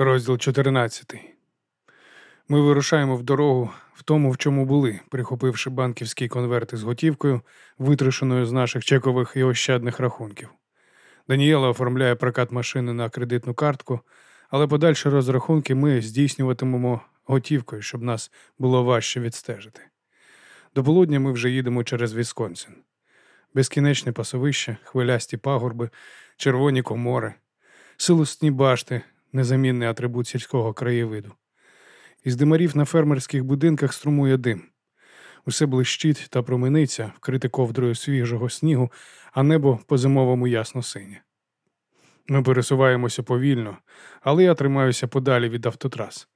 Розділ 14. Ми вирушаємо в дорогу в тому, в чому були, прихопивши банківські конверти з готівкою, витрушеною з наших чекових і ощадних рахунків. Даніела оформляє прокат машини на кредитну картку, але подальші розрахунки ми здійснюватимемо готівкою, щоб нас було важче відстежити. До полудня ми вже їдемо через Вісконсин. Безкінечне пасовище, хвилясті пагорби, червоні комори, силосні башти, незамінний атрибут сільського краєвиду. Із димарів на фермерських будинках струмує дим. Усе блищить та промениться, вкрите ковдрою свіжого снігу, а небо по зимовому ясно синє. Ми пересуваємося повільно, але я тримаюся подалі від автотрас.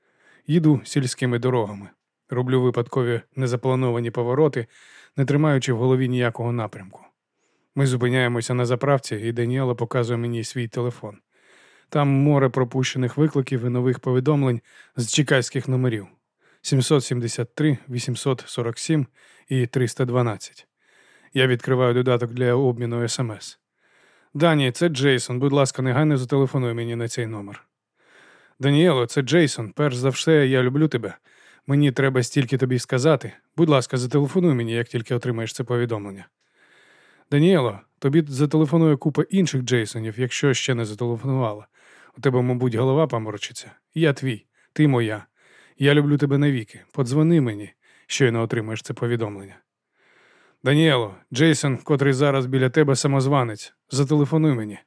Їду сільськими дорогами, роблю випадкові незаплановані повороти, не тримаючи в голові ніякого напрямку. Ми зупиняємося на заправці, і Даніела показує мені свій телефон. Там море пропущених викликів і нових повідомлень з чекайських номерів 773, 847 і 312. Я відкриваю додаток для обміну смс. Дані, це Джейсон. Будь ласка, негайно зателефонуй мені на цей номер. Даніело, це Джейсон. Перш за все, я люблю тебе. Мені треба стільки тобі сказати. Будь ласка, зателефонуй мені, як тільки отримаєш це повідомлення. Даніело, тобі зателефонує купа інших Джейсонів, якщо ще не зателефонувала. У тебе, мабуть, голова поморочиться. Я твій, ти моя. Я люблю тебе навіки. Подзвони мені, щойно отримаєш це повідомлення. Даніело, Джейсон, котрий зараз біля тебе самозванець, зателефонуй мені.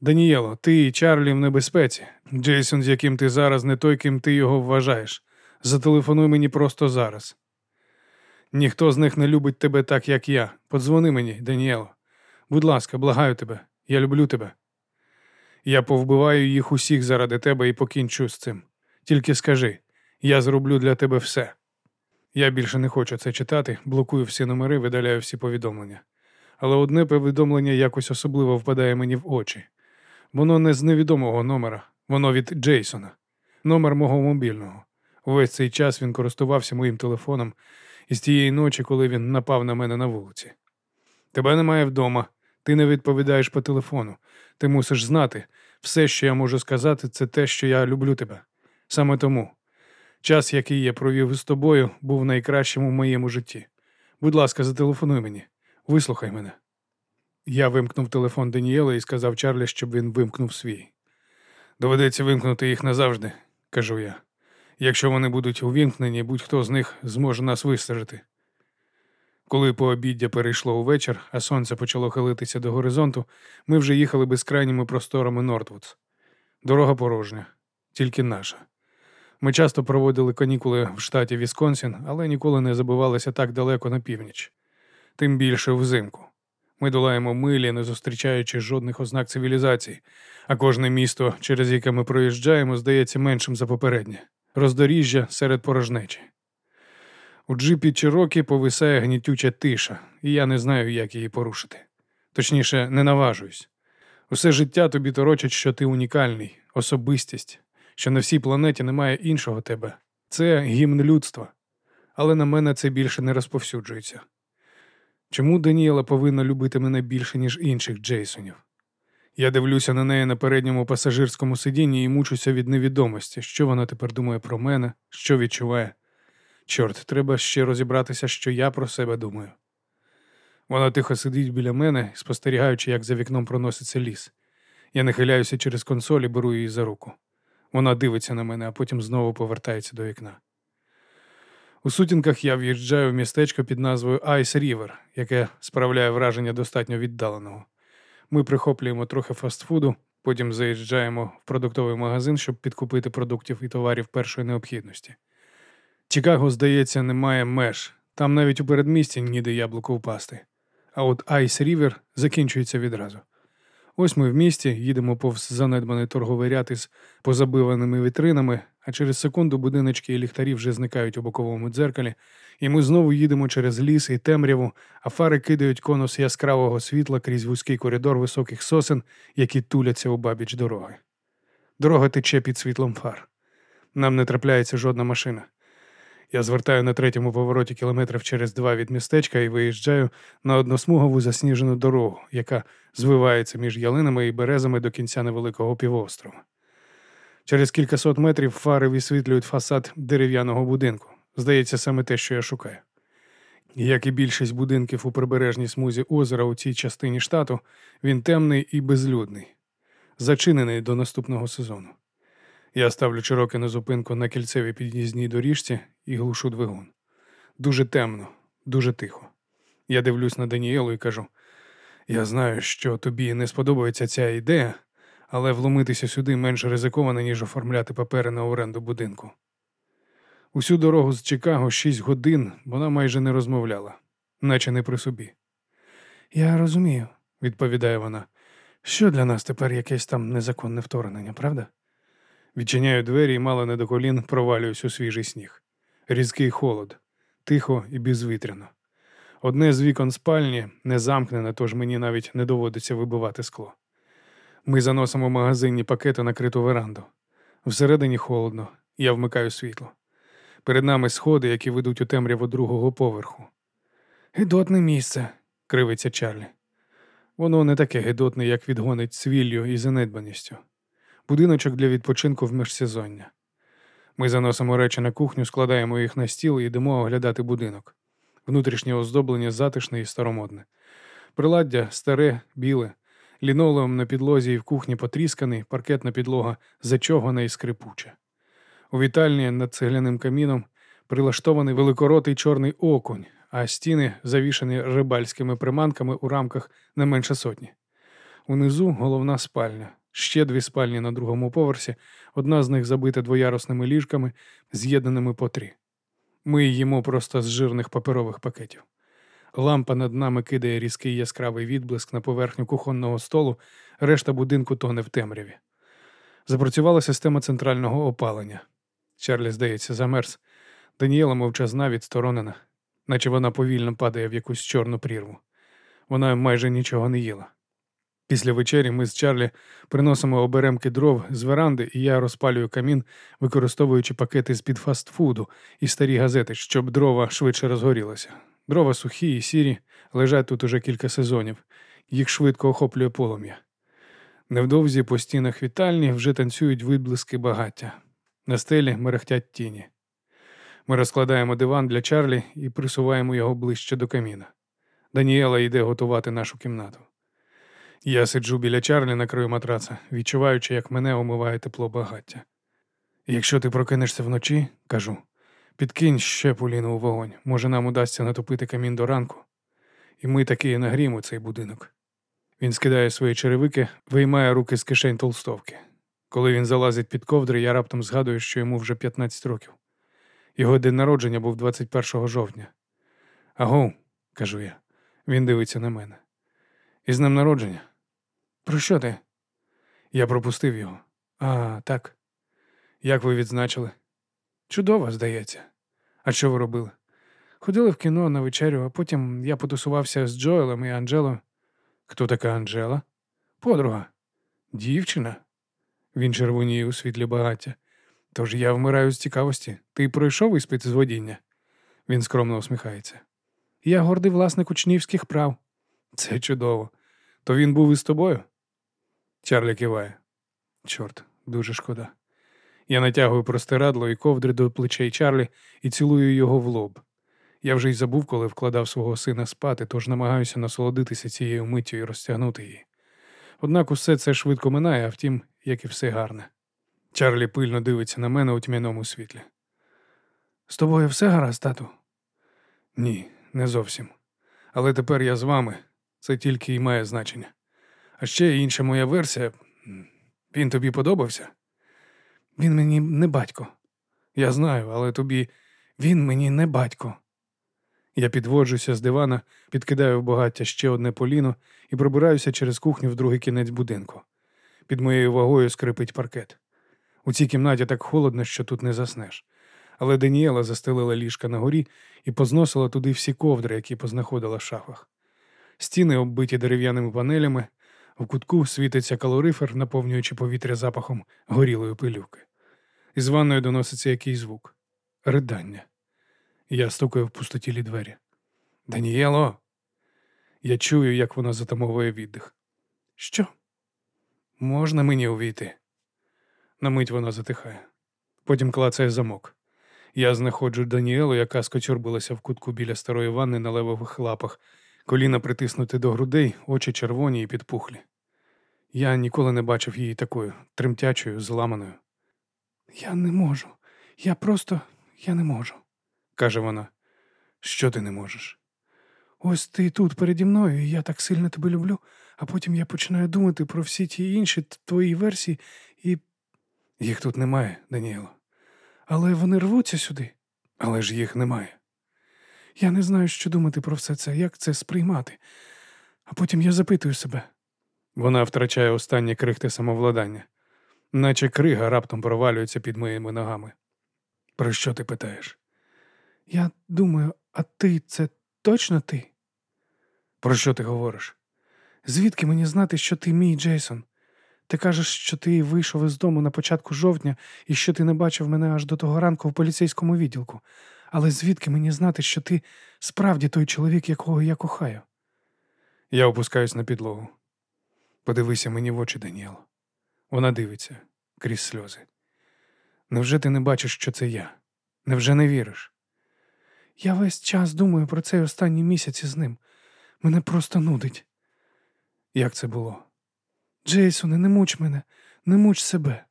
Даніело, ти і Чарлі в небезпеці. Джейсон, з яким ти зараз, не той, ким ти його вважаєш. Зателефонуй мені просто зараз. Ніхто з них не любить тебе так, як я. Подзвони мені, Даніело. Будь ласка, благаю тебе, я люблю тебе. Я повбиваю їх усіх заради тебе і покінчу з цим. Тільки скажи, я зроблю для тебе все. Я більше не хочу це читати, блокую всі номери, видаляю всі повідомлення. Але одне повідомлення якось особливо впадає мені в очі. Воно не з невідомого номера, воно від Джейсона, номер мого мобільного. Увесь цей час він користувався моїм телефоном із тієї ночі, коли він напав на мене на вулиці. Тебе немає вдома, ти не відповідаєш по телефону. Ти мусиш знати, все, що я можу сказати, це те, що я люблю тебе. Саме тому час, який я провів з тобою, був найкращим у моєму житті. Будь ласка, зателефонуй мені, вислухай мене. Я вимкнув телефон Данієла і сказав Чарлі, щоб він вимкнув свій. Доведеться вимкнути їх назавжди, кажу я. Якщо вони будуть увімкнені, будь-хто з них зможе нас вистежити. Коли пообіддя перейшло у вечір, а сонце почало хилитися до горизонту, ми вже їхали безкрайніми просторами Нортвудс. Дорога порожня, тільки наша. Ми часто проводили канікули в штаті Вісконсін, але ніколи не забивалися так далеко на північ, тим більше взимку. Ми долаємо милі, не зустрічаючи жодних ознак цивілізації, а кожне місто, через яке ми проїжджаємо, здається меншим за попереднє роздоріжжя серед порожнечі. У джипі Чирокі повисає гнітюча тиша, і я не знаю, як її порушити. Точніше, не наважуюсь. Усе життя тобі торочать, що ти унікальний, особистість, що на всій планеті немає іншого тебе. Це гімн людства. Але на мене це більше не розповсюджується. Чому Даніела повинна любити мене більше, ніж інших Джейсонів? Я дивлюся на неї на передньому пасажирському сидінні і мучуся від невідомості, що вона тепер думає про мене, що відчуває. Чорт, треба ще розібратися, що я про себе думаю. Вона тихо сидить біля мене, спостерігаючи, як за вікном проноситься ліс. Я нахиляюся через консоль і беру її за руку. Вона дивиться на мене, а потім знову повертається до вікна. У сутінках я в'їжджаю в містечко під назвою Айс Рівер, яке справляє враження достатньо віддаленого. Ми прихоплюємо трохи фастфуду, потім заїжджаємо в продуктовий магазин, щоб прикупити продуктів і товарів першої необхідності. Чикаго, здається, немає меж. Там навіть у передмісті ніде яблуку впасти. А от Айс Рівер закінчується відразу. Ось ми в місті їдемо повз занедбаний торговий ряд із позабиваними вітринами, а через секунду будиночки і ліхтарі вже зникають у боковому дзеркалі, і ми знову їдемо через ліс і темряву, а фари кидають конус яскравого світла крізь вузький коридор високих сосен, які туляться у бабіч дороги. Дорога тече під світлом фар. Нам не трапляється жодна машина. Я звертаю на третьому повороті кілометрів через два від містечка і виїжджаю на односмугову засніжену дорогу, яка звивається між ялинами і березами до кінця невеликого півострова. Через кількасот метрів фари висвітлюють фасад дерев'яного будинку. Здається, саме те, що я шукаю. Як і більшість будинків у прибережній смузі озера у цій частині штату, він темний і безлюдний, зачинений до наступного сезону. Я ставлю чироки на зупинку на кільцевій під'їзній доріжці і глушу двигун. Дуже темно, дуже тихо. Я дивлюсь на Даніелу і кажу: я знаю, що тобі не сподобається ця ідея, але вломитися сюди менш ризиковано, ніж оформляти папери на оренду будинку. Усю дорогу з Чикаго шість годин вона майже не розмовляла, наче не при собі. Я розумію, відповідає вона, що для нас тепер якесь там незаконне вторгнення, правда? Відчиняю двері і мало не до колін провалююсь у свіжий сніг. Різкий холод, тихо і безвітряно. Одне з вікон спальні не замкнене, тож мені навіть не доводиться вибивати скло. Ми заносимо магазинні пакети на криту веранду. Всередині холодно, я вмикаю світло. Перед нами сходи, які ведуть у темряву другого поверху. Гидотне місце, кривиться Чарлі. Воно не таке гидотне, як відгонить цвіллю і занедбаністю. Будиночок для відпочинку в міжсезоння. Ми заносимо речі на кухню, складаємо їх на стіл і йдемо оглядати будинок. Внутрішнє оздоблення затишне і старомодне. Приладдя старе, біле, лінолеум на підлозі і в кухні потрісканий, паркетна підлога зачогана і скрипуча. У вітальні над цегляним каміном прилаштований великоротий чорний окунь, а стіни завішані рибальськими приманками у рамках не менше сотні. Унизу головна спальня, ще дві спальні на другому поверсі, одна з них забита двоярусними ліжками, з'єднаними по три. Ми їмо просто з жирних паперових пакетів. Лампа над нами кидає різкий яскравий відблиск на поверхню кухонного столу, решта будинку тоне в темряві. Запрацювала система центрального опалення. Чарлі, здається, замерз. Даніела мовчазна відсторонена, наче вона повільно падає в якусь чорну прірву. Вона майже нічого не їла. Після вечері ми з Чарлі приносимо оберемки дров з веранди, і я розпалюю камін, використовуючи пакети з під фастфуду і старі газети, щоб дрова швидше розгорілися. Дрова сухі і сірі, лежать тут уже кілька сезонів, їх швидко охоплює полум'я. Невдовзі по стінах вітальні вже танцюють відблиски багаття. На стелі мерехтять тіні. Ми розкладаємо диван для Чарлі і присуваємо його ближче до каміна. Даніела йде готувати нашу кімнату. Я сиджу біля Чарлі на краю матраца, відчуваючи, як мене омиває тепло багаття. Якщо ти прокинешся вночі, кажу, підкинь ще поліну у вогонь, може, нам удасться натопити камін до ранку, і ми таки нагріємо цей будинок. Він скидає свої черевики, виймає руки з кишень толстовки. Коли він залазить під ковдри, я раптом згадую, що йому вже 15 років. Його день народження був 21 жовтня. Агу, кажу я. Він дивиться на мене. Із днем народження. Про що ти? Я пропустив його. А, так. Як ви відзначили? Чудово, здається. А що ви робили? Ходили в кіно на вечерю, а потім я потусувався з Джоелем і Анджелою. Хто така Анджела? Подруга. Дівчина. Він червоніє у світлі багаття. Тож я вмираю з цікавості. Ти пройшов іспит з водіння? Він скромно усміхається. Я гордий власник учнівських прав. Це чудово. То він був із тобою? Чарлі киває. Чорт, дуже шкода. Я натягую простирадло і ковдри до плечей Чарлі і цілую його в лоб. Я вже й забув, коли вкладав свого сина спати, тож намагаюся насолодитися цією миттю і розтягнути її. Однак усе це швидко минає, а втім, як і все гарне. Чарлі пильно дивиться на мене у тьмяному світлі. З тобою все гаразд, тату? Ні, не зовсім. Але тепер я з вами. Це тільки й має значення. А ще інша моя версія. Він тобі подобався? Він мені не батько. Я знаю, але тобі він мені не батько. Я підводжуся з дивана, підкидаю в багаття ще одне поліно і пробираюся через кухню в другий кінець будинку. Під моєю вагою скрипить паркет. У цій кімнаті так холодно, що тут не заснеш. Але Даніела застелила ліжка на горі і позносила туди всі ковдри, які познаходила в шафах. Стіни оббиті дерев'яними панелями, в кутку світиться калорифер, наповнюючи повітря запахом горілої пилюки. Із ванною доноситься якийсь звук ридання. Я стукаю в пустотілі двері. Даніело. Я чую, як вона затамовує віддих. Що? Можна мені увійти? На мить вона затихає. Потім клацає замок. Я знаходжу Даніелу, яка скочурбилася в кутку біля старої ванни на левових лапах, коліна притиснути до грудей, очі червоні і підпухлі. Я ніколи не бачив її такою тремтячою, зламаною. Я не можу. Я просто я не можу, каже вона. Що ти не можеш? Ось ти тут переді мною, і я так сильно тебе люблю, а потім я починаю думати про всі ті інші твої версії, і їх тут немає, Даніело. Але вони рвуться сюди, але ж їх немає. Я не знаю, що думати про все це, як це сприймати. А потім я запитую себе. Вона втрачає останні крихти самовладання, наче крига раптом провалюється під моїми ногами. Про що ти питаєш? Я думаю, а ти це точно ти? Про що ти говориш? Звідки мені знати, що ти мій Джейсон? Ти кажеш, що ти вийшов із дому на початку жовтня і що ти не бачив мене аж до того ранку в поліцейському відділку. Але звідки мені знати, що ти справді той чоловік, якого я кохаю? Я опускаюсь на підлогу. Подивися мені в очі, Даніело. Вона дивиться крізь сльози. Невже ти не бачиш, що це я? Невже не віриш? Я весь час думаю про цей останній місяць із ним. Мене просто нудить. Як це було? Джейсоне, не муч мене, не муч себе.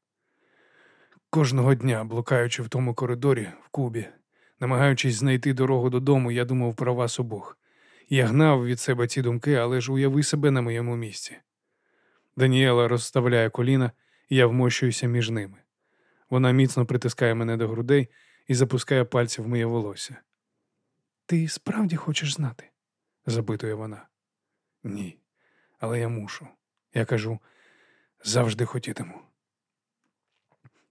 Кожного дня, блукаючи в тому коридорі в кубі, намагаючись знайти дорогу додому, я думав про вас обох. Я гнав від себе ці думки, але ж уяви себе на моєму місці. Даніела розставляє коліна, і я вмощуюся між ними. Вона міцно притискає мене до грудей і запускає пальці в моє волосся. Ти справді хочеш знати? запитує вона. Ні, але я мушу. Я кажу завжди хотітиму.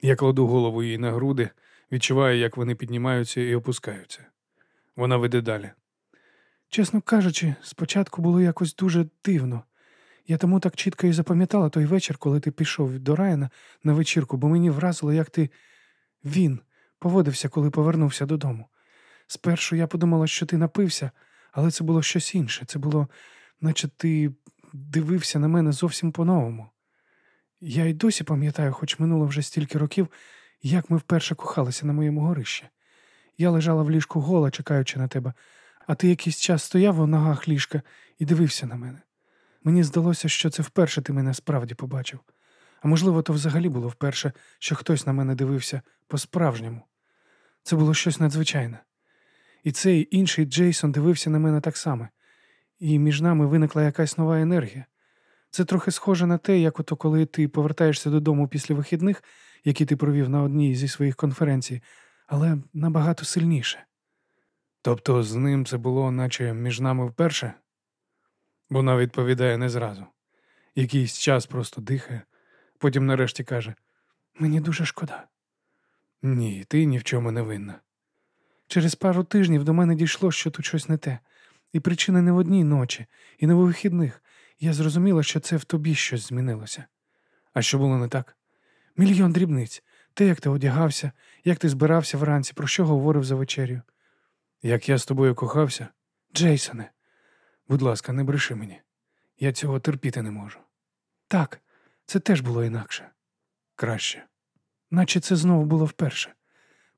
Я кладу голову їй на груди, відчуваю, як вони піднімаються і опускаються. Вона веде далі. Чесно кажучи, спочатку було якось дуже дивно. Я тому так чітко і запам'ятала той вечір, коли ти пішов до Райана на вечірку, бо мені вразило, як ти він поводився, коли повернувся додому. Спершу я подумала, що ти напився, але це було щось інше. Це було, наче ти дивився на мене зовсім по-новому. Я й досі пам'ятаю, хоч минуло вже стільки років, як ми вперше кохалися на моєму горищі. Я лежала в ліжку гола, чекаючи на тебе, а ти якийсь час стояв у ногах ліжка і дивився на мене. Мені здалося, що це вперше ти мене справді побачив. А можливо, то взагалі було вперше, що хтось на мене дивився по-справжньому. Це було щось надзвичайне. І цей інший Джейсон дивився на мене так само, і між нами виникла якась нова енергія. Це трохи схоже на те, як ото коли ти повертаєшся додому після вихідних, які ти провів на одній зі своїх конференцій, але набагато сильніше. Тобто з ним це було, наче між нами вперше? Вона відповідає не зразу. Якийсь час просто дихає, потім нарешті каже: Мені дуже шкода. Ні, ти ні в чому не винна. Через пару тижнів до мене дійшло, що тут щось не те, і причина не в одній ночі, і не в вихідних. Я зрозуміла, що це в тобі щось змінилося. А що було не так? Мільйон дрібниць. Те, як ти одягався, як ти збирався вранці, про що говорив за вечерю. Як я з тобою кохався? Джейсоне, будь ласка, не бреши мені. Я цього терпіти не можу. Так, це теж було інакше. Краще. Наче це знову було вперше.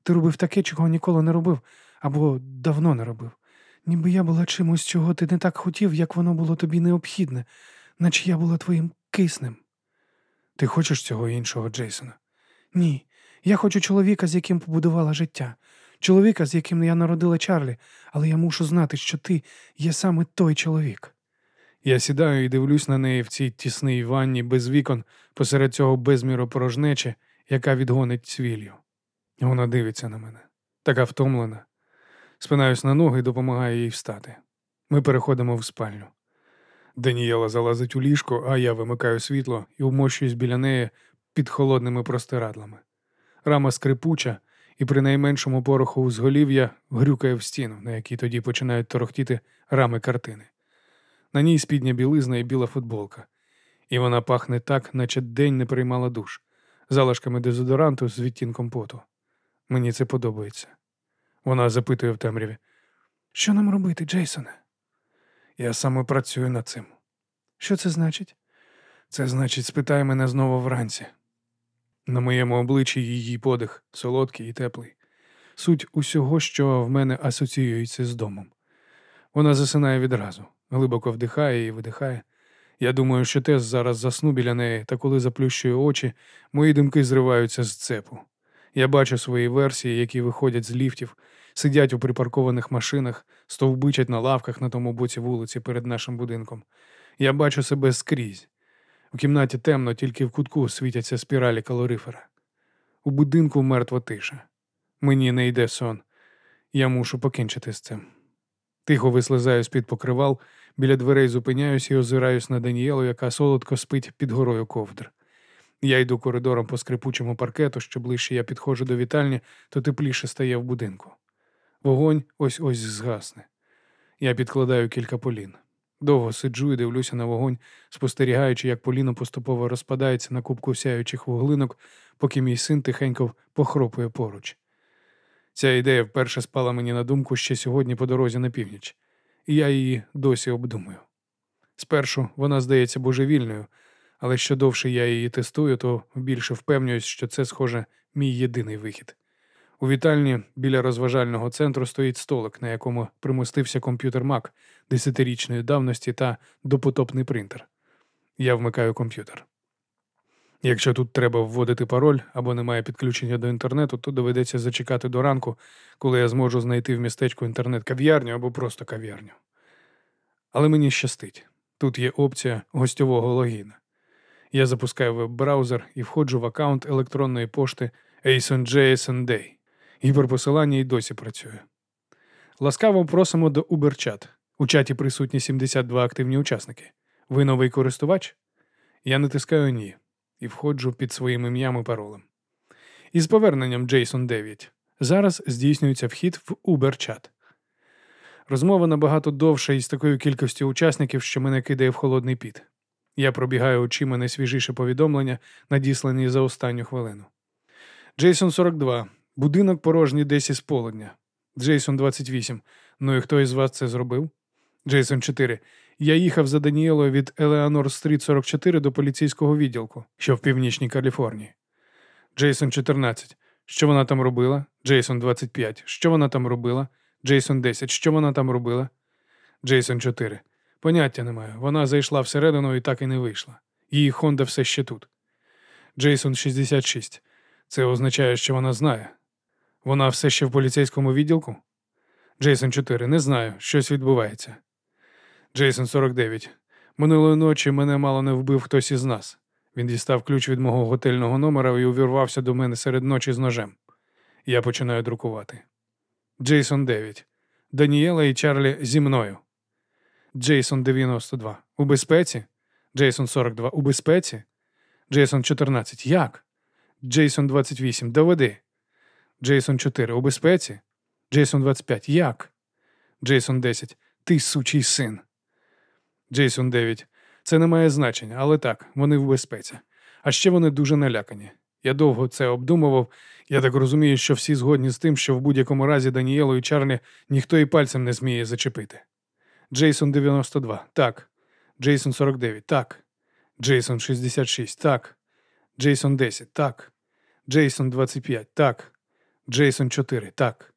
Ти робив таке, чого ніколи не робив або давно не робив. Ніби я була чимось, чого ти не так хотів, як воно було тобі необхідне, наче я була твоїм киснем. Ти хочеш цього іншого, Джейсона? Ні. Я хочу чоловіка, з яким побудувала життя, чоловіка, з яким я народила Чарлі, але я мушу знати, що ти є саме той чоловік. Я сідаю і дивлюсь на неї в цій тісній ванні без вікон посеред цього безміру порожнечі, яка відгонить цвіллю. Вона дивиться на мене, така втомлена. Спинаюсь на ноги і допомагаю їй встати. Ми переходимо в спальню. Данієла залазить у ліжко, а я вимикаю світло і вмощуюсь біля неї під холодними простирадлами. Рама скрипуча, і при найменшому пороху узголів'я грюкає в стіну, на якій тоді починають торохтіти рами картини. На ній спідня білизна і біла футболка, і вона пахне так, наче день не приймала душ, залишками дезодоранту з відтінком поту. Мені це подобається. Вона запитує в темряві. Що нам робити, Джейсоне? Я саме працюю над цим. Що це значить? Це значить, спитай мене знову вранці. На моєму обличчі її подих, солодкий і теплий. Суть усього, що в мене асоціюється з домом. Вона засинає відразу, глибоко вдихає і видихає. Я думаю, що Тес зараз засну біля неї, та коли заплющую очі, мої думки зриваються з цепу. Я бачу свої версії, які виходять з ліфтів, сидять у припаркованих машинах, стовбичать на лавках на тому боці вулиці перед нашим будинком. Я бачу себе скрізь. У кімнаті темно, тільки в кутку світяться спіралі калорифера. У будинку мертва тиша. Мені не йде сон. Я мушу покінчити з цим. Тихо вислизаю з-під покривал, біля дверей зупиняюсь і озираюсь на Даніелу, яка солодко спить під горою ковдр. Я йду коридором по скрипучому паркету, що ближче я підходжу до вітальні, то тепліше стає в будинку. Вогонь ось ось згасне. Я підкладаю кілька полін. Довго сиджу і дивлюся на вогонь, спостерігаючи, як поліно поступово розпадається на кубку сяючих вуглинок, поки мій син тихенько похропує поруч. Ця ідея вперше спала мені на думку ще сьогодні по дорозі на північ, і я її досі обдумую. Спершу вона здається божевільною, але що довше я її тестую, то більше впевнююсь, що це, схоже, мій єдиний вихід. У вітальні біля розважального центру стоїть столик, на якому примостився комп'ютер Mac десятирічної давності та допотопний принтер. Я вмикаю комп'ютер. Якщо тут треба вводити пароль або немає підключення до інтернету, то доведеться зачекати до ранку, коли я зможу знайти в містечку інтернет-кав'ярню або просто кав'ярню. Але мені щастить. Тут є опція гостьового логіна. Я запускаю веб-браузер і входжу в аккаунт електронної пошти ASON Day. Гіперпосилання й досі працює. Ласкаво просимо до UberChat. У чаті присутні 72 активні учасники. Ви новий користувач? Я натискаю ні і входжу під своїм ім'ям і паролем. Із поверненням Джейсон 9. Зараз здійснюється вхід в UberChat. Розмова набагато довша із такою кількістю учасників, що мене кидає в холодний піт. Я пробігаю очима найсвіжіше повідомлення, надіслані за останню хвилину. Джейсон 42. Будинок порожній десь із полудня. Джейсон 28. Ну і хто із вас це зробив? Джейсон 4. Я їхав за Даніелою від Елеанор Стріт 44 до поліцейського відділку, що в північній Каліфорнії. Джейсон 14. Що вона там робила? Джейсон 25. Що вона там робила? Джейсон 10. Що вона там робила? Джейсон 4. Поняття не маю. Вона зайшла всередину і так і не вийшла. Її Хонда все ще тут. Джейсон 66. Це означає, що вона знає. Вона все ще в поліцейському відділку? Джейсон 4. Не знаю. Щось відбувається. Джейсон 49. Минулої ночі мене мало не вбив хтось із нас. Він дістав ключ від мого готельного номера і увірвався до мене серед ночі з ножем. Я починаю друкувати. Джейсон 9. Даніела і Чарлі зі мною. Джейсон 92. У безпеці? Джейсон 42. У безпеці? Джейсон 14. Як? Джейсон 28. Доведи. Джейсон 4. У безпеці? Джейсон 25. Як? Джейсон 10. Ти сучий син. Джейсон 9. Це не має значення, але так, вони в безпеці. А ще вони дуже налякані. Я довго це обдумував. Я так розумію, що всі згодні з тим, що в будь-якому разі Даніелу і Чарлі ніхто і пальцем не зміє зачепити. Джейсон 92. Так. Джейсон 49. Так. Джейсон 66. Так. Джейсон 10. Так. Джейсон 25. Так. Джейсон 4. Так.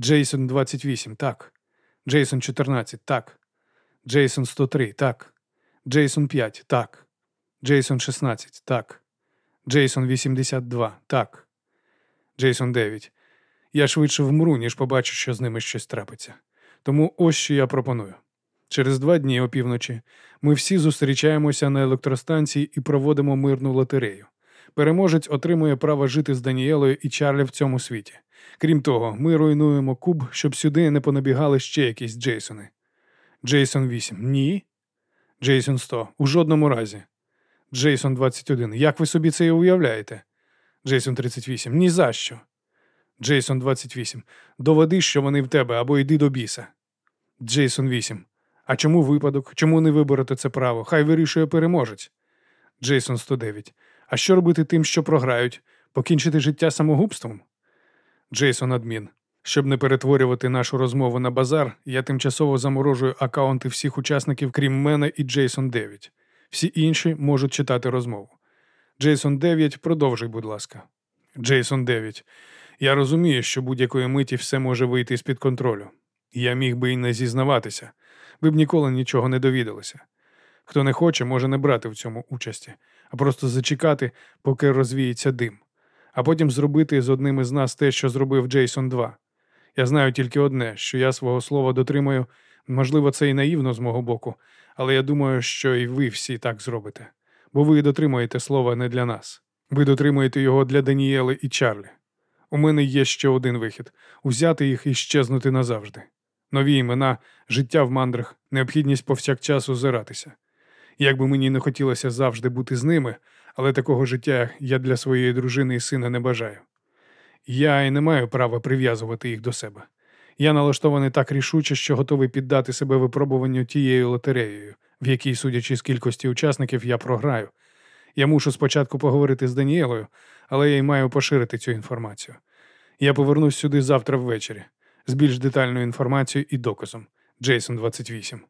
Джейсон 28. Так. Джейсон 14. Так. Джейсон 103. Так. Джейсон 5. Так. Джейсон 16. Так. Джейсон 82. Так. Джейсон 9. Я швидше вмру, ніж побачу, що з ними щось трапиться. Тому ось що я пропоную. Через два дні опівночі ми всі зустрічаємося на електростанції і проводимо мирну лотерею. Переможець отримує право жити з Даніелою і Чарлі в цьому світі. Крім того, ми руйнуємо куб, щоб сюди не понабігали ще якісь Джейсони. Джейсон 8. Ні. Джейсон 100. У жодному разі. Джейсон 21. Як ви собі це уявляєте? Джейсон 38. Ні за що. Джейсон 28. Доведи, що вони в тебе, або йди до біса. Джейсон 8. А чому випадок? Чому не виберете це право? Хай вирішує переможець. Джейсон 109. А що робити тим, що програють? Покінчити життя самогубством? Джейсон адмін. Щоб не перетворювати нашу розмову на базар, я тимчасово заморожую акаунти всіх учасників, крім мене і Джейсон 9. Всі інші можуть читати розмову. Джейсон 9, продовжуй, будь ласка. Джейсон 9. Я розумію, що будь-якої миті все може вийти з-під контролю. Я міг би і не зізнаватися, ви б ніколи нічого не довідалися. Хто не хоче, може не брати в цьому участі, а просто зачекати, поки розвіється дим, а потім зробити з одним із нас те, що зробив Джейсон 2. Я знаю тільки одне, що я свого слова дотримаю. Можливо, це і наївно з мого боку, але я думаю, що і ви всі так зробите. Бо ви дотримуєте слова не для нас. Ви дотримуєте його для Даніели і Чарлі. У мене є ще один вихід узяти їх і щезнути назавжди. Нові імена, життя в мандрах, необхідність повсякчас озиратися. Як би мені не хотілося завжди бути з ними, але такого життя я для своєї дружини і сина не бажаю. Я і не маю права прив'язувати їх до себе. Я налаштований так рішуче, що готовий піддати себе випробуванню тією лотереєю, в якій, судячи з кількості учасників, я програю. Я мушу спочатку поговорити з Даніелою, але я й маю поширити цю інформацію. Я повернусь сюди завтра ввечері з більш детальною інформацією і доказом. Джейсон 28.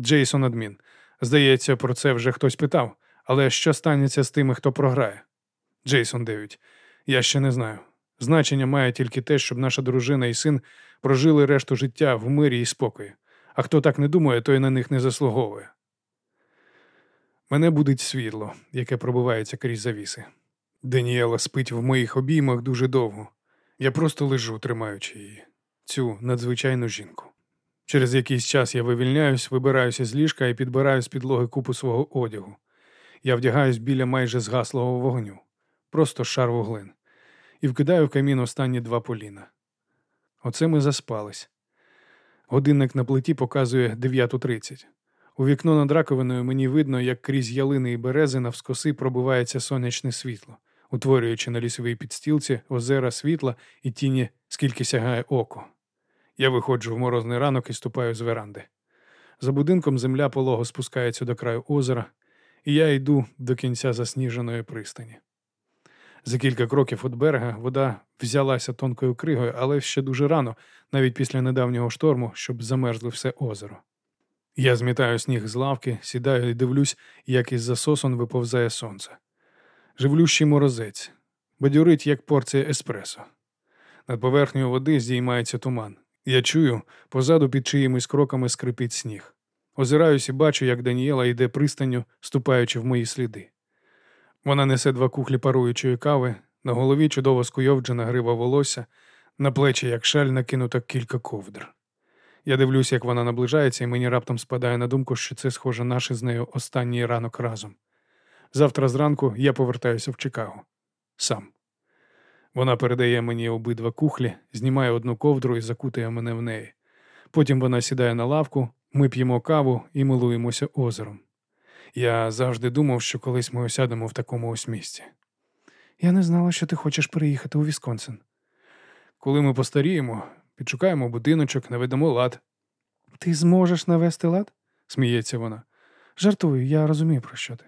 Джейсон адмін. Здається, про це вже хтось питав, але що станеться з тими, хто програє? Джейсон 9. Я ще не знаю. Значення має тільки те, щоб наша дружина і син прожили решту життя в мирі і спокої. А хто так не думає, той на них не заслуговує. Мене будить світло, яке пробивається крізь завіси. Даніела спить в моїх обіймах дуже довго. Я просто лежу, тримаючи її, цю надзвичайну жінку. Через якийсь час я вивільняюсь, вибираюся з ліжка і підбираю з підлоги купу свого одягу. Я вдягаюсь біля майже згаслого вогню, просто шар вуглин, і вкидаю в камін останні два поліна. Оце ми заспались. Годинник на плиті показує 9.30. У вікно над раковиною мені видно, як крізь ялини і берези навскоси пробивається сонячне світло, утворюючи на лісовій підстілці озера світла і тіні, скільки сягає око. Я виходжу в морозний ранок і ступаю з веранди. За будинком земля полого спускається до краю озера, і я йду до кінця засніженої пристані. За кілька кроків від берега вода взялася тонкою кригою, але ще дуже рано, навіть після недавнього шторму, щоб замерзли все озеро. Я змітаю сніг з лавки, сідаю і дивлюсь, як із за сосон виповзає сонце. Живлющий морозець, бадюрить, як порція еспресо. Над поверхнею води здіймається туман. Я чую, позаду під чиїмись кроками скрипить сніг. Озираюсь і бачу, як Даніела йде пристанню, ступаючи в мої сліди. Вона несе два кухлі паруючої кави, на голові чудово скуйовджена грива волосся, на плечі, як шаль, накинуто кілька ковдр. Я дивлюся, як вона наближається, і мені раптом спадає на думку, що це схоже наш з нею останній ранок разом. Завтра зранку я повертаюся в Чикаго. Сам. Вона передає мені обидва кухлі, знімає одну ковдру і закутує мене в неї. Потім вона сідає на лавку, ми п'ємо каву і милуємося озером. Я завжди думав, що колись ми осядемо в такому ось місці. Я не знала, що ти хочеш переїхати у Вісконсин. Коли ми постаріємо, підшукаємо будиночок, наведемо лад. Ти зможеш навести лад? сміється вона. Жартую, я розумію, про що ти.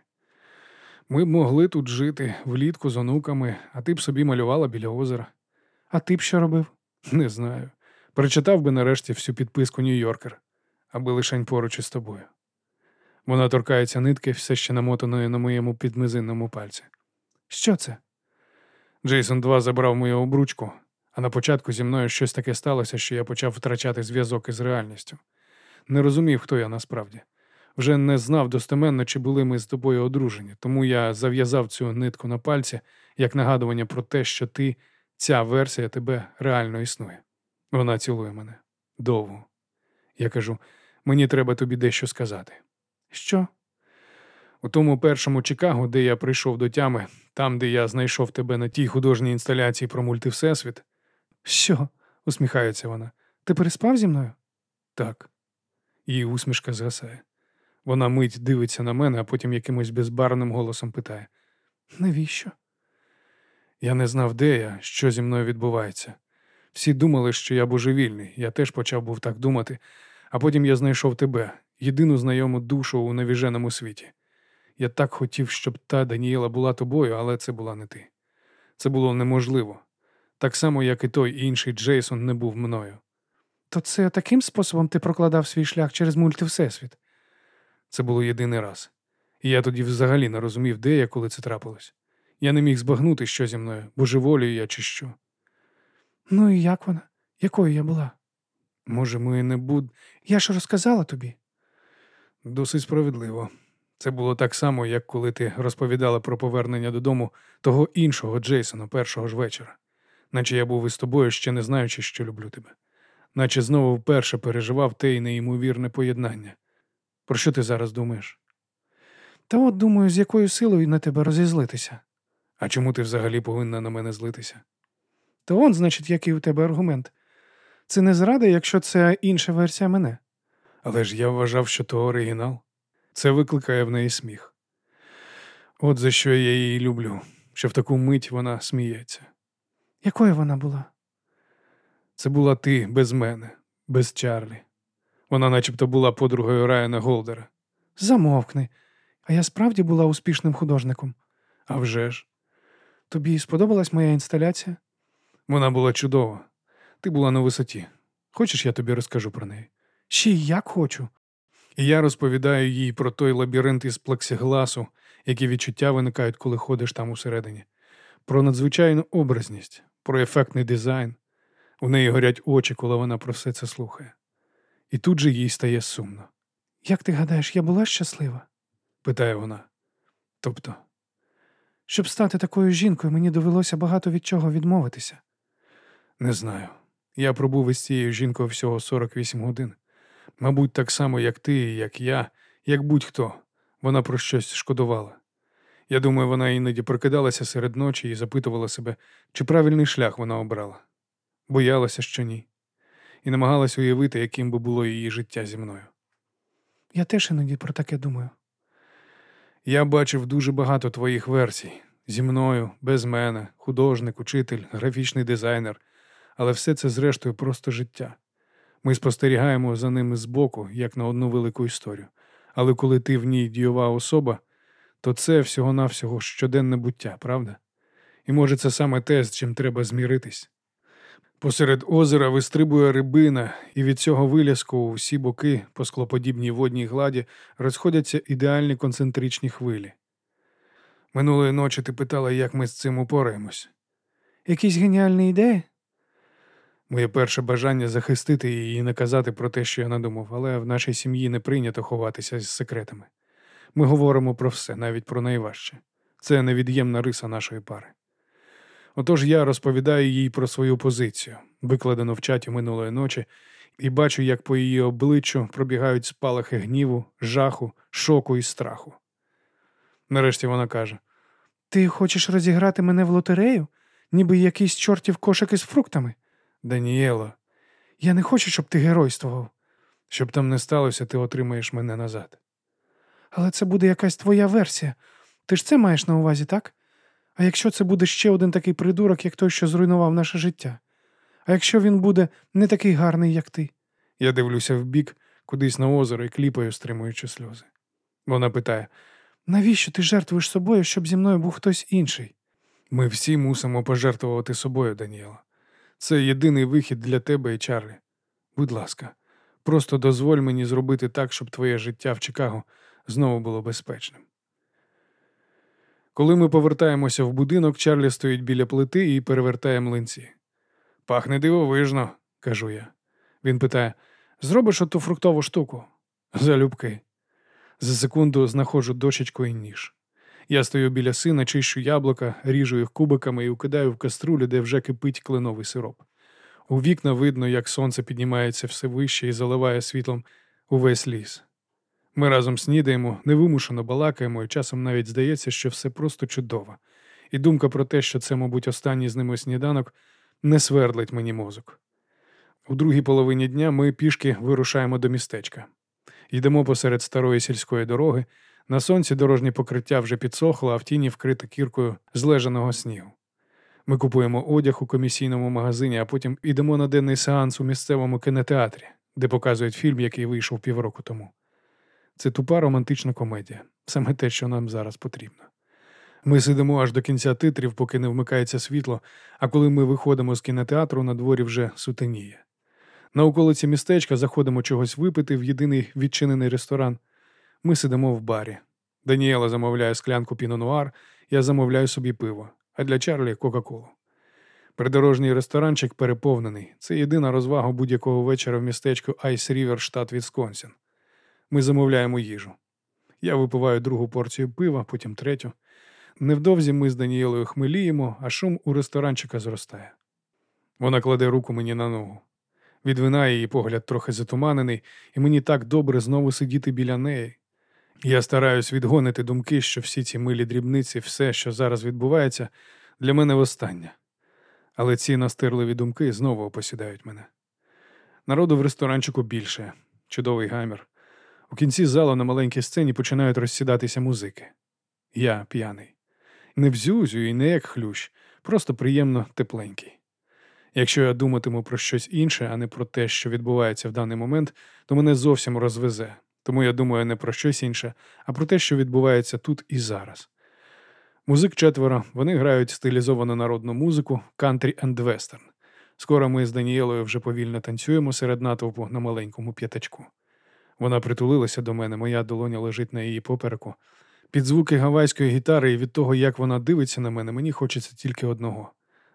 Ми б могли тут жити влітку з онуками, а ти б собі малювала біля озера. А ти б що робив? Не знаю. Прочитав би нарешті всю підписку Нью-Йоркер, аби лишень поруч із тобою. Вона торкається нитки, все ще намотаної на моєму підмизинному пальці. Що це? Джейсон 2 забрав мою обручку, а на початку зі мною щось таке сталося, що я почав втрачати зв'язок із реальністю. Не розумів, хто я насправді. Вже не знав достеменно, чи були ми з тобою одружені, тому я зав'язав цю нитку на пальці як нагадування про те, що ти, ця версія тебе реально існує. Вона цілує мене довго. Я кажу: мені треба тобі дещо сказати. Що? У тому першому Чикаго, де я прийшов до тями, там, де я знайшов тебе на тій художній інсталяції про мультивсесвіт. Що? усміхається вона. Ти переспав зі мною? Так. Її усмішка згасає. Вона мить дивиться на мене, а потім якимось безбарним голосом питає: Навіщо? Я не знав, де я, що зі мною відбувається. Всі думали, що я божевільний, я теж почав був так думати, а потім я знайшов тебе, єдину знайому душу у навіженому світі. Я так хотів, щоб та Даніела була тобою, але це була не ти. Це було неможливо. Так само, як і той інший Джейсон не був мною. То це таким способом ти прокладав свій шлях через мультивсесвіт? Це було єдиний раз. І я тоді взагалі не розумів, де я, коли це трапилось. Я не міг збагнути, що зі мною, божеволію я чи що. Ну і як вона? Якою я була? Може, ми не буд. Я ж розказала тобі. Досить справедливо. Це було так само, як коли ти розповідала про повернення додому того іншого Джейсона першого ж вечора, наче я був із тобою, ще не знаючи, що люблю тебе, наче знову вперше переживав те й неймовірне поєднання. Про що ти зараз думаєш? Та от думаю, з якою силою на тебе розізлитися. А чому ти взагалі повинна на мене злитися? То он, значить, який у тебе аргумент. Це не зрада, якщо це інша версія мене. Але ж я вважав, що то оригінал. Це викликає в неї сміх. От за що я її люблю, що в таку мить вона сміється. Якою вона була? Це була ти без мене, без Чарлі. Вона начебто була подругою Райана Голдера. Замовкни. А я справді була успішним художником. А вже ж. Тобі сподобалась моя інсталяція? Вона була чудова. Ти була на висоті. Хочеш, я тобі розкажу про неї? Ще й як хочу. І я розповідаю їй про той лабіринт із плексигласу, які відчуття виникають, коли ходиш там усередині, про надзвичайну образність, про ефектний дизайн. У неї горять очі, коли вона про все це слухає. І тут же їй стає сумно. Як ти гадаєш, я була щаслива? питає вона. Тобто, щоб стати такою жінкою, мені довелося багато від чого відмовитися. Не знаю. Я пробув із цією жінкою всього 48 годин. Мабуть, так само, як ти, як я, як будь-хто. Вона про щось шкодувала. Я думаю, вона іноді прокидалася серед ночі і запитувала себе, чи правильний шлях вона обрала. Боялася, що ні, і намагалася уявити, яким би було її життя зі мною. Я теж іноді про таке думаю. Я бачив дуже багато твоїх версій зі мною, без мене, художник, учитель, графічний дизайнер, але все це, зрештою, просто життя. Ми спостерігаємо за ними збоку, як на одну велику історію. Але коли ти в ній дієва особа, то це всього-навсього щоденне буття, правда? І може це саме те, з чим треба зміритись. Посеред озера вистрибує рибина, і від цього виляску у всі боки по склоподібній водній гладі розходяться ідеальні концентричні хвилі. Минулої ночі ти питала, як ми з цим упораємось. Якісь геніальні ідеї? Моє перше бажання захистити її і наказати про те, що я надумав, але в нашій сім'ї не прийнято ховатися з секретами. Ми говоримо про все, навіть про найважче. Це невід'ємна риса нашої пари. Отож я розповідаю їй про свою позицію, викладену в чаті минулої ночі, і бачу, як по її обличчю пробігають спалахи гніву, жаху, шоку і страху. Нарешті вона каже: Ти хочеш розіграти мене в лотерею, ніби якийсь чортів кошик із фруктами? Даніело, я не хочу, щоб ти геройствував. Щоб там не сталося, ти отримаєш мене назад. Але це буде якась твоя версія. Ти ж це маєш на увазі, так? А якщо це буде ще один такий придурок, як той, що зруйнував наше життя? А якщо він буде не такий гарний, як ти? Я дивлюся вбік, кудись на озеро і кліпаю, стримуючи сльози. Вона питає: навіщо ти жертвуєш собою, щоб зі мною був хтось інший? Ми всі мусимо пожертвувати собою, Даніела. Це єдиний вихід для тебе і Чарлі. Будь ласка, просто дозволь мені зробити так, щоб твоє життя в Чикаго знову було безпечним. Коли ми повертаємося в будинок, Чарлі стоїть біля плити і перевертає млинці. Пахне дивовижно, кажу я. Він питає: зробиш оту фруктову штуку? Залюбки. За секунду знаходжу дощечку і ніж. Я стою біля сина, чищу яблука, ріжу їх кубиками і укидаю в каструлю, де вже кипить кленовий сироп. У вікна видно, як сонце піднімається все вище і заливає світлом увесь ліс. Ми разом снідаємо, невимушено балакаємо, і часом навіть здається, що все просто чудово. І думка про те, що це, мабуть, останній з ними сніданок, не свердлить мені мозок. У другій половині дня ми пішки вирушаємо до містечка. Йдемо посеред старої сільської дороги. На сонці дорожнє покриття вже підсохло, а в тіні вкрите кіркою злежаного снігу. Ми купуємо одяг у комісійному магазині, а потім йдемо на денний сеанс у місцевому кінотеатрі, де показують фільм, який вийшов півроку тому. Це тупа романтична комедія, саме те, що нам зараз потрібно. Ми сидимо аж до кінця титрів, поки не вмикається світло, а коли ми виходимо з кінотеатру, на дворі вже сутеніє. На околиці містечка заходимо чогось випити в єдиний відчинений ресторан. Ми сидимо в барі. Даніела замовляє склянку пінонуар, я замовляю собі пиво, а для Чарлі Кока-Колу. Придорожній ресторанчик переповнений. Це єдина розвага будь-якого вечора в містечку Айс Рівер, штат Вісконсін. Ми замовляємо їжу. Я випиваю другу порцію пива, потім третю. Невдовзі ми з Даніелою хмеліємо, а шум у ресторанчика зростає. Вона кладе руку мені на ногу. Від вина її погляд трохи затуманений, і мені так добре знову сидіти біля неї. Я стараюсь відгонити думки, що всі ці милі дрібниці, все, що зараз відбувається, для мене востаннє. Але ці настирливі думки знову опосідають мене. Народу в ресторанчику більше, чудовий гамір. У кінці залу на маленькій сцені починають розсідатися музики. Я п'яний. Не взюзю і не як хлющ, просто приємно тепленький. Якщо я думатиму про щось інше, а не про те, що відбувається в даний момент, то мене зовсім розвезе. Тому я думаю не про щось інше, а про те, що відбувається тут і зараз. Музик четверо, вони грають стилізовану народну музику, кантрі енд вестерн. Скоро ми з Даніелою вже повільно танцюємо серед натовпу на маленькому п'ятачку. Вона притулилася до мене, моя долоня лежить на її попереку. Під звуки гавайської гітари і від того, як вона дивиться на мене, мені хочеться тільки одного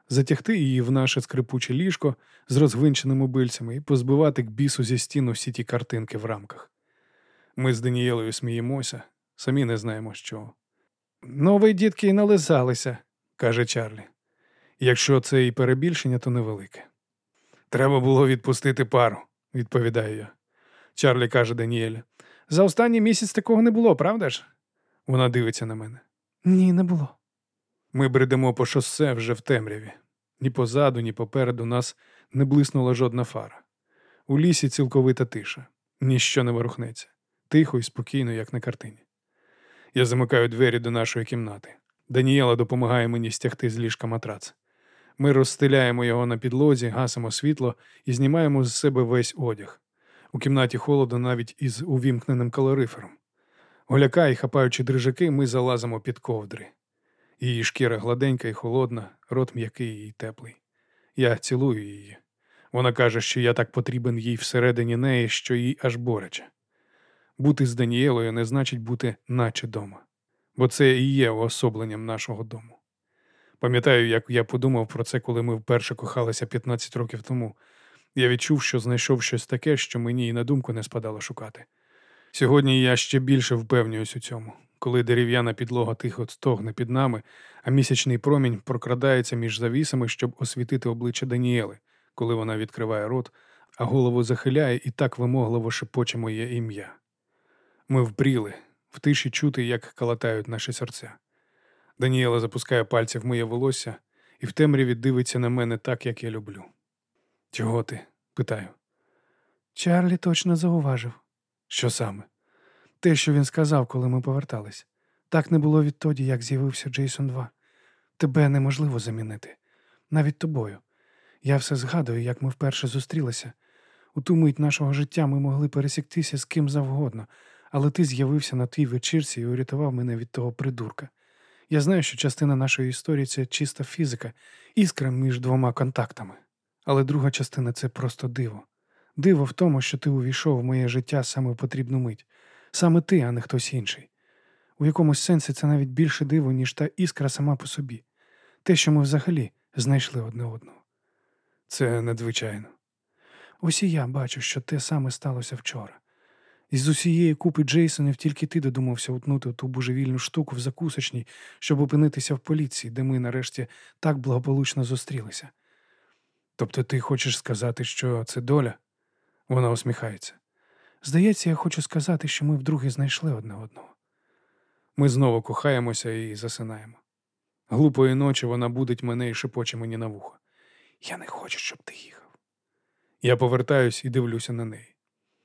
затягти її в наше скрипуче ліжко з розгвинченими бильцями і позбивати к бісу зі стіну всі ті картинки в рамках. Ми з Данієлою сміємося, самі не знаємо з чого. Дітки, і нализалися, каже Чарлі. Якщо це і перебільшення, то невелике. Треба було відпустити пару, відповідаю я. Чарлі каже Даніелі. За останній місяць такого не було, правда ж? Вона дивиться на мене. Ні, не було. Ми бредемо по шосе вже в темряві. Ні позаду, ні попереду нас не блиснула жодна фара. У лісі цілковита тиша, ніщо не ворухнеться, тихо і спокійно, як на картині. Я замикаю двері до нашої кімнати. Даніела допомагає мені стягти з ліжка матрац. Ми розстеляємо його на підлозі, гасимо світло і знімаємо з себе весь одяг. У кімнаті холодно навіть із увімкненим калорифером. Голяка і хапаючи дрижаки, ми залазимо під ковдри. Її шкіра гладенька і холодна, рот м'який і теплий. Я цілую її. Вона каже, що я так потрібен їй всередині неї, що їй аж боляче. Бути з Даніелою не значить бути наче дома, бо це і є уособленням нашого дому. Пам'ятаю, як я подумав про це, коли ми вперше кохалися 15 років тому. Я відчув, що знайшов щось таке, що мені і на думку не спадало шукати. Сьогодні я ще більше впевнююсь у цьому, коли дерев'яна підлога тихо стогне під нами, а місячний промінь прокрадається між завісами, щоб освітити обличчя Даніели, коли вона відкриває рот, а голову захиляє і так вимогливо шепоче моє ім'я. Ми впріли, в тиші чути, як калатають наші серця. Даніела запускає пальці в моє волосся і в темряві дивиться на мене так, як я люблю. Чого ти? питаю. Чарлі точно зауважив. Що саме? Те, що він сказав, коли ми повертались. Так не було відтоді, як з'явився Джейсон 2. Тебе неможливо замінити. Навіть тобою. Я все згадую, як ми вперше зустрілися. У ту мить нашого життя ми могли пересіктися з ким завгодно, але ти з'явився на тій вечірці і урятував мене від того придурка. Я знаю, що частина нашої історії це чиста фізика, іскра між двома контактами. Але друга частина це просто диво. Диво в тому, що ти увійшов в моє життя саме в потрібну мить. Саме ти, а не хтось інший. У якомусь сенсі це навіть більше диво, ніж та іскра сама по собі. Те, що ми взагалі знайшли одне одного. Це надзвичайно. Ось і я бачу, що те саме сталося вчора. Із усієї купи Джейсонів тільки ти додумався утнути ту божевільну штуку в закусочній, щоб опинитися в поліції, де ми нарешті так благополучно зустрілися. Тобто ти хочеш сказати, що це доля? Вона усміхається. Здається, я хочу сказати, що ми вдруге знайшли одне одного. Ми знову кохаємося і засинаємо. Глупої ночі вона будить мене і шепоче мені на вухо. Я не хочу, щоб ти їхав. Я повертаюсь і дивлюся на неї.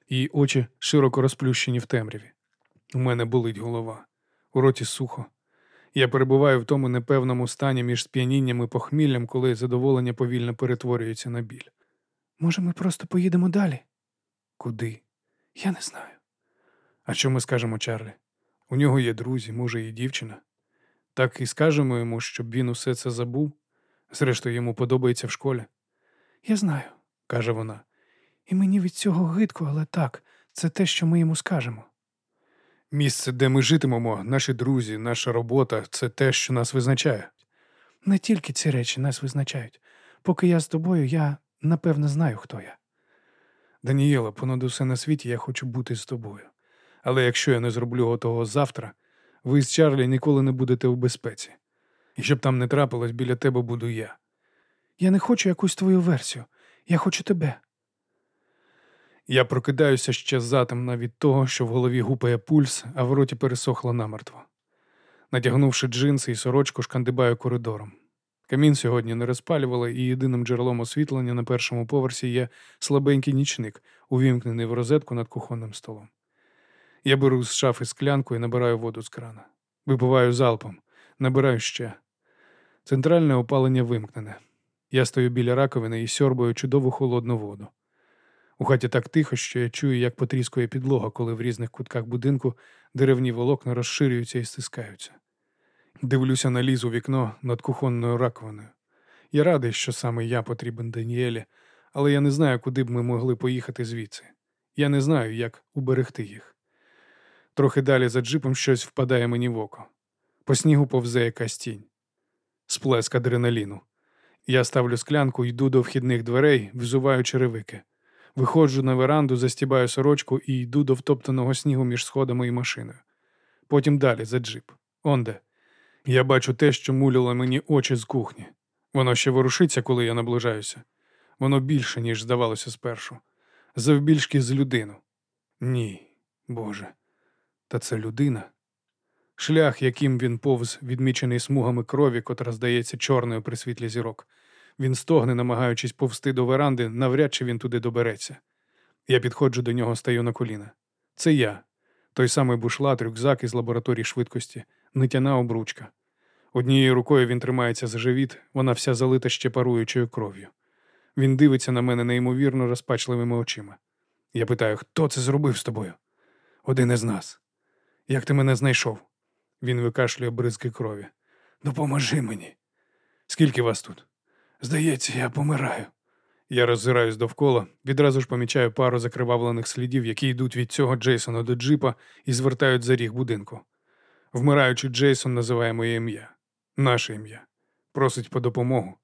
Її очі широко розплющені в темряві. У мене болить голова, у роті сухо. Я перебуваю в тому непевному стані між сп'янінням і похміллям, коли задоволення повільно перетворюється на біль. Може, ми просто поїдемо далі? Куди? Я не знаю. А що ми скажемо Чарлі? У нього є друзі, може, і дівчина. Так і скажемо йому, щоб він усе це забув. Зрештою, йому подобається в школі. Я знаю, каже вона. І мені від цього гидко, але так, це те, що ми йому скажемо. Місце, де ми житимемо, наші друзі, наша робота це те, що нас визначає. Не тільки ці речі нас визначають. Поки я з тобою, я напевно знаю, хто я. Данієла, понад усе на світі я хочу бути з тобою. Але якщо я не зроблю того завтра, ви з Чарлі ніколи не будете в безпеці. І щоб там не трапилось, біля тебе буду я. Я не хочу якусь твою версію. Я хочу тебе. Я прокидаюся ще затемна від того, що в голові гупає пульс, а в роті пересохло намертво. Натягнувши джинси і сорочку, шкандибаю коридором. Камін сьогодні не розпалювали, і єдиним джерелом освітлення на першому поверсі є слабенький нічник, увімкнений в розетку над кухонним столом. Я беру з шафи склянку і набираю воду з крана. Випиваю залпом, набираю ще. Центральне опалення вимкнене. Я стою біля раковини і сьорбаю чудову холодну воду. У хаті так тихо, що я чую, як потріскує підлога, коли в різних кутках будинку деревні волокна розширюються і стискаються. Дивлюся на у вікно над кухонною раковиною. Я радий, що саме я потрібен Даніелі, але я не знаю, куди б ми могли поїхати звідси. Я не знаю, як уберегти їх. Трохи далі за джипом щось впадає мені в око. По снігу повзе якась тінь. Сплеск адреналіну. Я ставлю склянку, йду до вхідних дверей, взуваю черевики. Виходжу на веранду, застібаю сорочку і йду до втоптаного снігу між сходами і машиною. Потім далі за джип. Онде. Я бачу те, що муляло мені очі з кухні. Воно ще ворушиться, коли я наближаюся. Воно більше, ніж здавалося спершу. Завбільшки з людину. Ні, Боже. Та це людина. Шлях, яким він повз, відмічений смугами крові, котра здається чорною при світлі зірок. Він стогне, намагаючись повсти до веранди, навряд чи він туди добереться. Я підходжу до нього, стаю на коліна. Це я, той самий бушлат, рюкзак із лабораторії швидкості, нитяна обручка. Однією рукою він тримається за живіт, вона вся залита ще паруючою кров'ю. Він дивиться на мене неймовірно розпачливими очима. Я питаю, хто це зробив з тобою? Один із нас. Як ти мене знайшов? Він викашлює бризки крові. Допоможи мені. Скільки вас тут? Здається, я помираю. Я роззираюсь довкола, відразу ж помічаю пару закривавлених слідів, які йдуть від цього Джейсона до джипа і звертають за ріг будинку. Вмираючи, Джейсон називає моє ім'я, наше ім'я, просить по допомогу.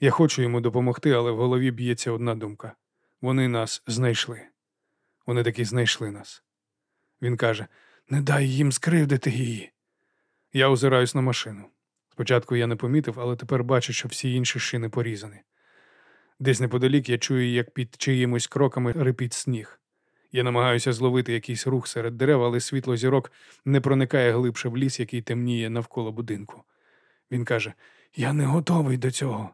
Я хочу йому допомогти, але в голові б'ється одна думка: вони нас знайшли. Вони таки знайшли нас. Він каже: Не дай їм скривдити її. Я озираюсь на машину. Спочатку я не помітив, але тепер бачу, що всі інші шини порізані. Десь неподалік я чую, як під чиїмось кроками рипить сніг. Я намагаюся зловити якийсь рух серед дерев, але світло зірок не проникає глибше в ліс, який темніє навколо будинку. Він каже: Я не готовий до цього.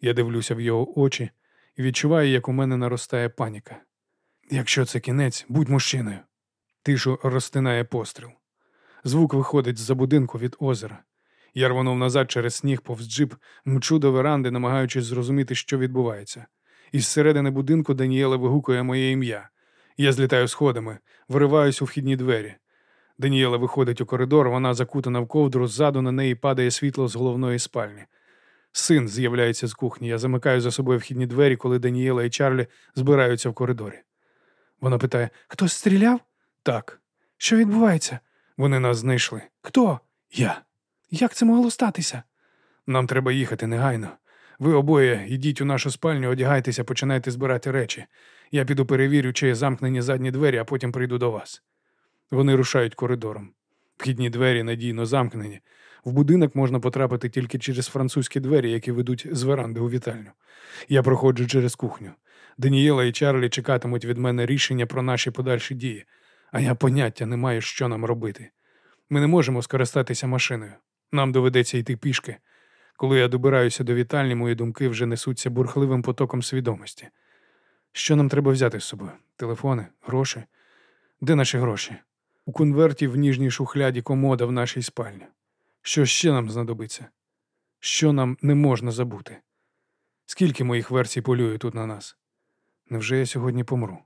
Я дивлюся в його очі і відчуваю, як у мене наростає паніка. Якщо це кінець, будь мужчиною. Тишу розтинає постріл. Звук виходить з-за будинку від озера. Я рвонув назад через сніг повз джип, мчу до веранди, намагаючись зрозуміти, що відбувається. Із середини будинку Даніела вигукує моє ім'я. Я злітаю сходами, вириваюсь у вхідні двері. Даніела виходить у коридор, вона закутана в ковдру, ззаду на неї падає світло з головної спальні. Син з'являється з кухні. Я замикаю за собою вхідні двері, коли Даніела і Чарлі збираються в коридорі. Вона питає: Хтось стріляв? Так. Що відбувається? Вони нас знайшли. Хто? Я. Як це могло статися? Нам треба їхати негайно. Ви обоє йдіть у нашу спальню, одягайтеся, починайте збирати речі. Я піду перевірю, чи замкнені задні двері, а потім прийду до вас. Вони рушають коридором. Вхідні двері надійно замкнені. В будинок можна потрапити тільки через французькі двері, які ведуть з веранди у вітальню. Я проходжу через кухню. Данієла і Чарлі чекатимуть від мене рішення про наші подальші дії, а я поняття не маю, що нам робити. Ми не можемо скористатися машиною. Нам доведеться йти пішки. Коли я добираюся до вітальні, мої думки вже несуться бурхливим потоком свідомості. Що нам треба взяти з собою? Телефони, гроші? Де наші гроші? У конверті в ніжній шухляді комода в нашій спальні. Що ще нам знадобиться? Що нам не можна забути? Скільки моїх версій полює тут на нас? Невже я сьогодні помру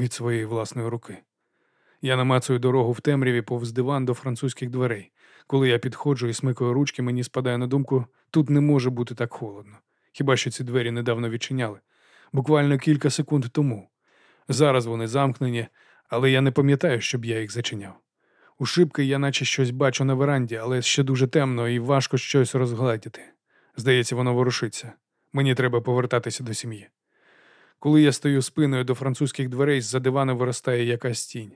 від своєї власної руки? Я намацую дорогу в темряві повз диван до французьких дверей. Коли я підходжу і смикаю ручки, мені спадає на думку, тут не може бути так холодно. Хіба що ці двері недавно відчиняли? Буквально кілька секунд тому. Зараз вони замкнені, але я не пам'ятаю, щоб я їх зачиняв. У шибки я наче щось бачу на веранді, але ще дуже темно і важко щось розгледіти. Здається, воно ворушиться. Мені треба повертатися до сім'ї. Коли я стою спиною до французьких дверей, з-за дивана виростає якась тінь.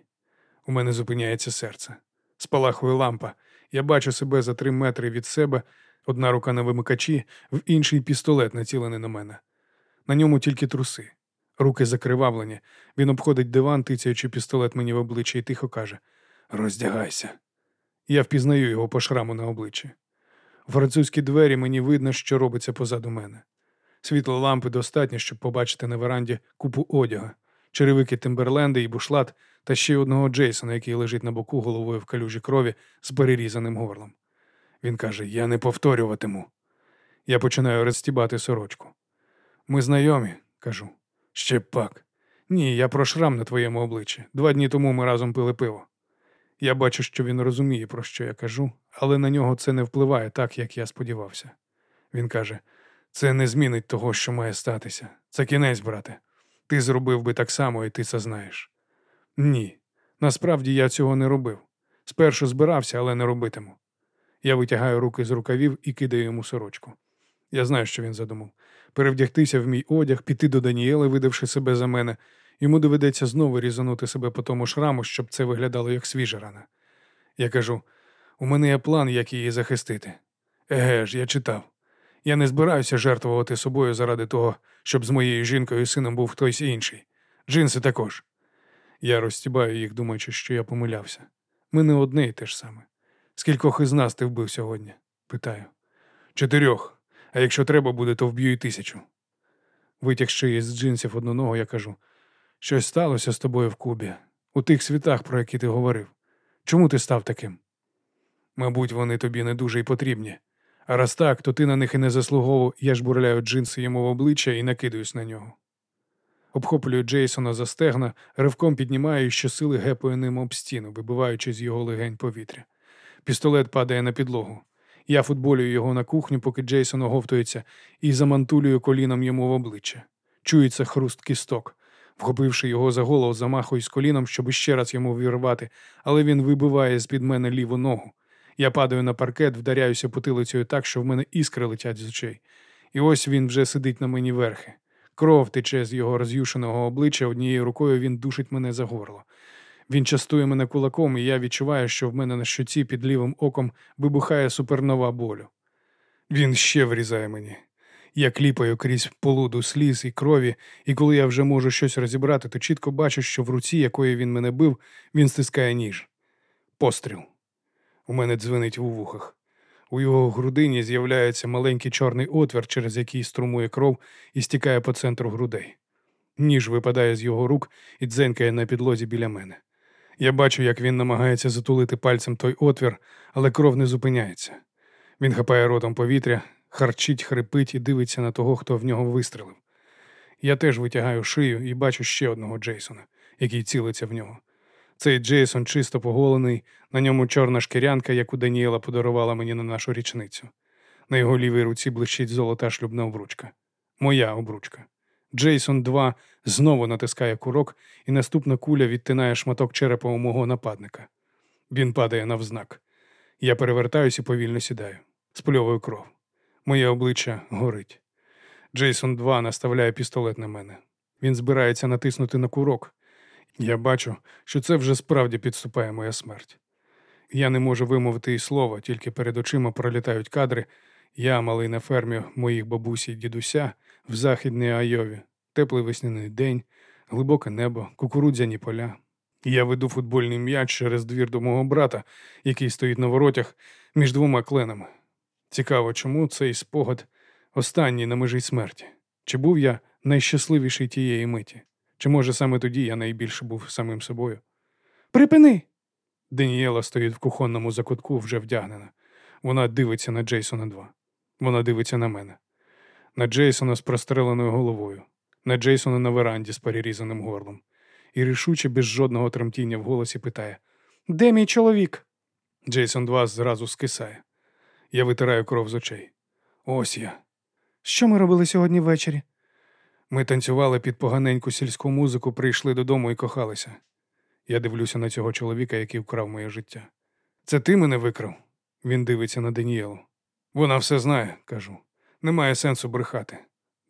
У мене зупиняється серце. Спалахує лампа. Я бачу себе за три метри від себе, одна рука на вимикачі, в інший пістолет націлений на мене. На ньому тільки труси. Руки закривавлені. Він обходить диван, тицяючи пістолет мені в обличчя, і тихо каже: Роздягайся. Я впізнаю його по шраму на обличчі. У французькі двері мені видно, що робиться позаду мене. Світло лампи достатньо, щоб побачити на веранді купу одяга, черевики Тимберленди і бушлат та ще одного Джейсона, який лежить на боку головою в калюжі крові з перерізаним горлом. Він каже: Я не повторюватиму. Я починаю розстібати сорочку. Ми знайомі, кажу. Ще пак. Ні, я про шрам на твоєму обличчі. Два дні тому ми разом пили пиво. Я бачу, що він розуміє, про що я кажу, але на нього це не впливає так, як я сподівався. Він каже: це не змінить того, що має статися. Це кінець, брате. Ти зробив би так само, і ти це знаєш. Ні. Насправді я цього не робив. Спершу збирався, але не робитиму. Я витягаю руки з рукавів і кидаю йому сорочку. Я знаю, що він задумав. Перевдягтися в мій одяг, піти до Даніели, видавши себе за мене. Йому доведеться знову різанути себе по тому шраму, щоб це виглядало як свіжа рана. Я кажу: у мене є план, як її захистити. Еге ж, я читав. Я не збираюся жертвувати собою заради того, щоб з моєю жінкою і сином був хтось інший. Джинси також. Я розстібаю їх, думаючи, що я помилявся. Ми не одне і те ж саме. Скількох із нас ти вбив сьогодні? питаю. Чотирьох. А якщо треба буде, то вб'ю і тисячу. Витягши із джинсів одну ногу, я кажу: щось сталося з тобою в Кубі, у тих світах, про які ти говорив. Чому ти став таким? Мабуть, вони тобі не дуже й потрібні. А раз так, то ти на них і не заслуговував, я жбурляю джинси йому в обличчя і накидаюсь на нього. Обхоплюю Джейсона за стегна, ривком піднімаю і щосили гепою ним об стіну, вибиваючи з його легень повітря. Пістолет падає на підлогу. Я футболюю його на кухню, поки Джейсон оговтується, і замантулюю коліном йому в обличчя. Чується хруст кісток. Вхопивши його за голову, замахуюсь коліном, щоб іще раз йому вірвати, але він вибиває з-під мене ліву ногу. Я падаю на паркет, вдаряюся потилицею так, що в мене іскри летять з очей. І ось він вже сидить на мені верхи. Кров тече з його роз'юшеного обличчя, однією рукою він душить мене за горло. Він частує мене кулаком, і я відчуваю, що в мене на щоці під лівим оком вибухає супернова болю. Він ще врізає мені. Я кліпаю крізь полуду сліз і крові, і коли я вже можу щось розібрати, то чітко бачу, що в руці, якої він мене бив, він стискає ніж. Постріл. У мене дзвенить у вухах. У його грудині з'являється маленький чорний отвір, через який струмує кров і стікає по центру грудей. Ніж випадає з його рук і дзенькає на підлозі біля мене. Я бачу, як він намагається затулити пальцем той отвір, але кров не зупиняється. Він хапає ротом повітря, харчить, хрипить і дивиться на того, хто в нього вистрелив. Я теж витягаю шию і бачу ще одного Джейсона, який цілиться в нього. Цей Джейсон чисто поголений, на ньому чорна шкірянка, яку Даніела подарувала мені на нашу річницю. На його лівій руці блищить золота шлюбна обручка. Моя обручка. Джейсон 2 знову натискає курок, і наступна куля відтинає шматок черепа у мого нападника. Він падає навзнак. Я перевертаюся і повільно сідаю, спльовую кров. Моє обличчя горить. Джейсон 2 наставляє пістолет на мене. Він збирається натиснути на курок. Я бачу, що це вже справді підступає моя смерть. Я не можу вимовити і слова, тільки перед очима пролітають кадри. Я, малий на фермі моїх бабусі й дідуся, в західній Айові, теплий весняний день, глибоке небо, кукурудзяні поля. Я веду футбольний м'яч через двір до мого брата, який стоїть на воротях між двома кленами. Цікаво, чому цей спогад останній на межі смерті? Чи був я найщасливіший тієї миті? Чи може саме тоді я найбільше був самим собою? Припини! Даніела стоїть в кухонному закутку, вже вдягнена. Вона дивиться на Джейсона 2. Вона дивиться на мене. На Джейсона з простреленою головою, на Джейсона на веранді з перерізаним горлом. І рішуче, без жодного тремтіння в голосі питає: Де мій чоловік? Джейсон 2 зразу скисає. Я витираю кров з очей. Ось я. Що ми робили сьогодні ввечері? Ми танцювали під поганеньку сільську музику, прийшли додому і кохалися. Я дивлюся на цього чоловіка, який вкрав моє життя. Це ти мене викрав? Він дивиться на Даніелу. Вона все знає, кажу. Немає сенсу брехати.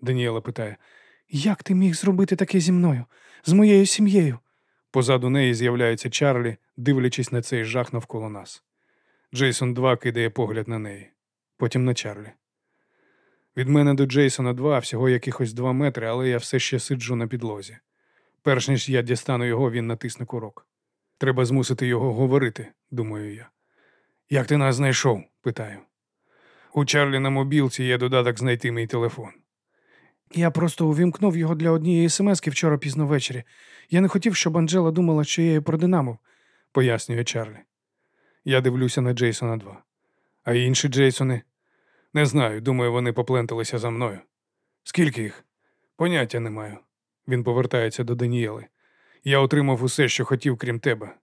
Даніела питає: Як ти міг зробити таке зі мною, з моєю сім'єю? позаду неї з'являється Чарлі, дивлячись на цей жах навколо нас. Джейсон 2 кидає погляд на неї, потім на Чарлі. Від мене до Джейсона 2 всього якихось два метри, але я все ще сиджу на підлозі. Перш ніж я дістану його, він натисне курок. Треба змусити його говорити, думаю я. Як ти нас знайшов? питаю. У Чарлі на мобілці є додаток знайти мій телефон. Я просто увімкнув його для однієї смски вчора пізно ввечері. Я не хотів, щоб Анджела думала, що я її продинамив. пояснює Чарлі. Я дивлюся на Джейсона 2. А інші Джейсони? Не знаю, думаю, вони попленталися за мною. Скільки їх? Поняття не маю. Він повертається до Данієли. Я отримав усе, що хотів, крім тебе.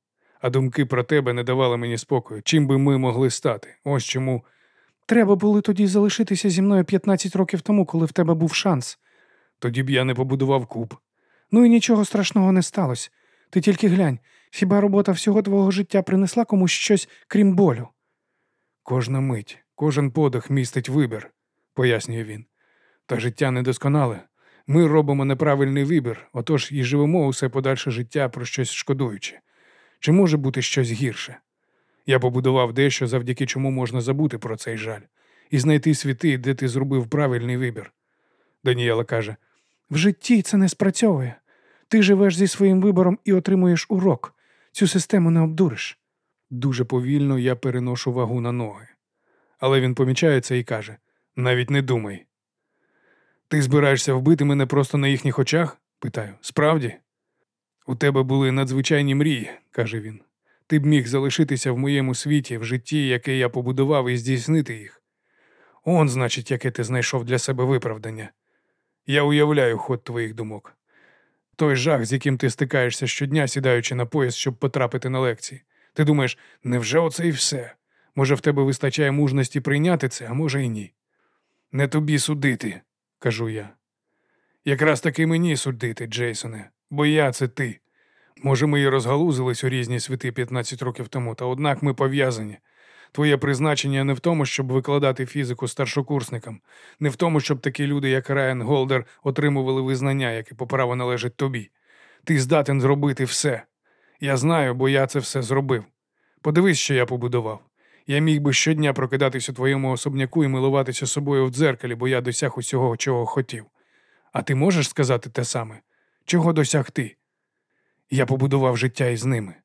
А думки про тебе не давали мені спокою. Чим би ми могли стати? Ось чому. Треба було тоді залишитися зі мною 15 років тому, коли в тебе був шанс. Тоді б я не побудував куб. Ну і нічого страшного не сталося. Ти тільки глянь, хіба робота всього твого життя принесла комусь щось, крім болю? Кожна мить, кожен подих містить вибір, пояснює він. Та життя недосконале. Ми робимо неправильний вибір, отож і живемо усе подальше життя про щось шкодуючи. Чи може бути щось гірше? Я побудував дещо, завдяки чому можна забути про цей жаль, і знайти світи, де ти зробив правильний вибір. Даніела каже: В житті це не спрацьовує. Ти живеш зі своїм вибором і отримуєш урок. Цю систему не обдуриш. дуже повільно я переношу вагу на ноги. Але він помічає це і каже: навіть не думай. Ти збираєшся вбити мене просто на їхніх очах? питаю. Справді? У тебе були надзвичайні мрії, каже він. Ти б міг залишитися в моєму світі, в житті, яке я побудував, і здійснити їх. Он, значить, яке ти знайшов для себе виправдання. Я уявляю ход твоїх думок. Той жах, з яким ти стикаєшся щодня, сідаючи на поїзд, щоб потрапити на лекції. Ти думаєш, невже оце і все? Може, в тебе вистачає мужності прийняти це, а може і ні. Не тобі судити, кажу я. Якраз таки мені судити, Джейсоне, бо я це ти. Може, ми і розгалузились у різні світи 15 років тому, та однак ми пов'язані. Твоє призначення не в тому, щоб викладати фізику старшокурсникам, не в тому, щоб такі люди, як Райан Голдер, отримували визнання, яке по праву належить тобі. Ти здатен зробити все. Я знаю, бо я це все зробив. Подивись, що я побудував. Я міг би щодня прокидатись у твоєму особняку і милуватися собою в дзеркалі, бо я досяг усього, чого хотів. А ти можеш сказати те саме? Чого досяг ти? Я побудував життя із ними.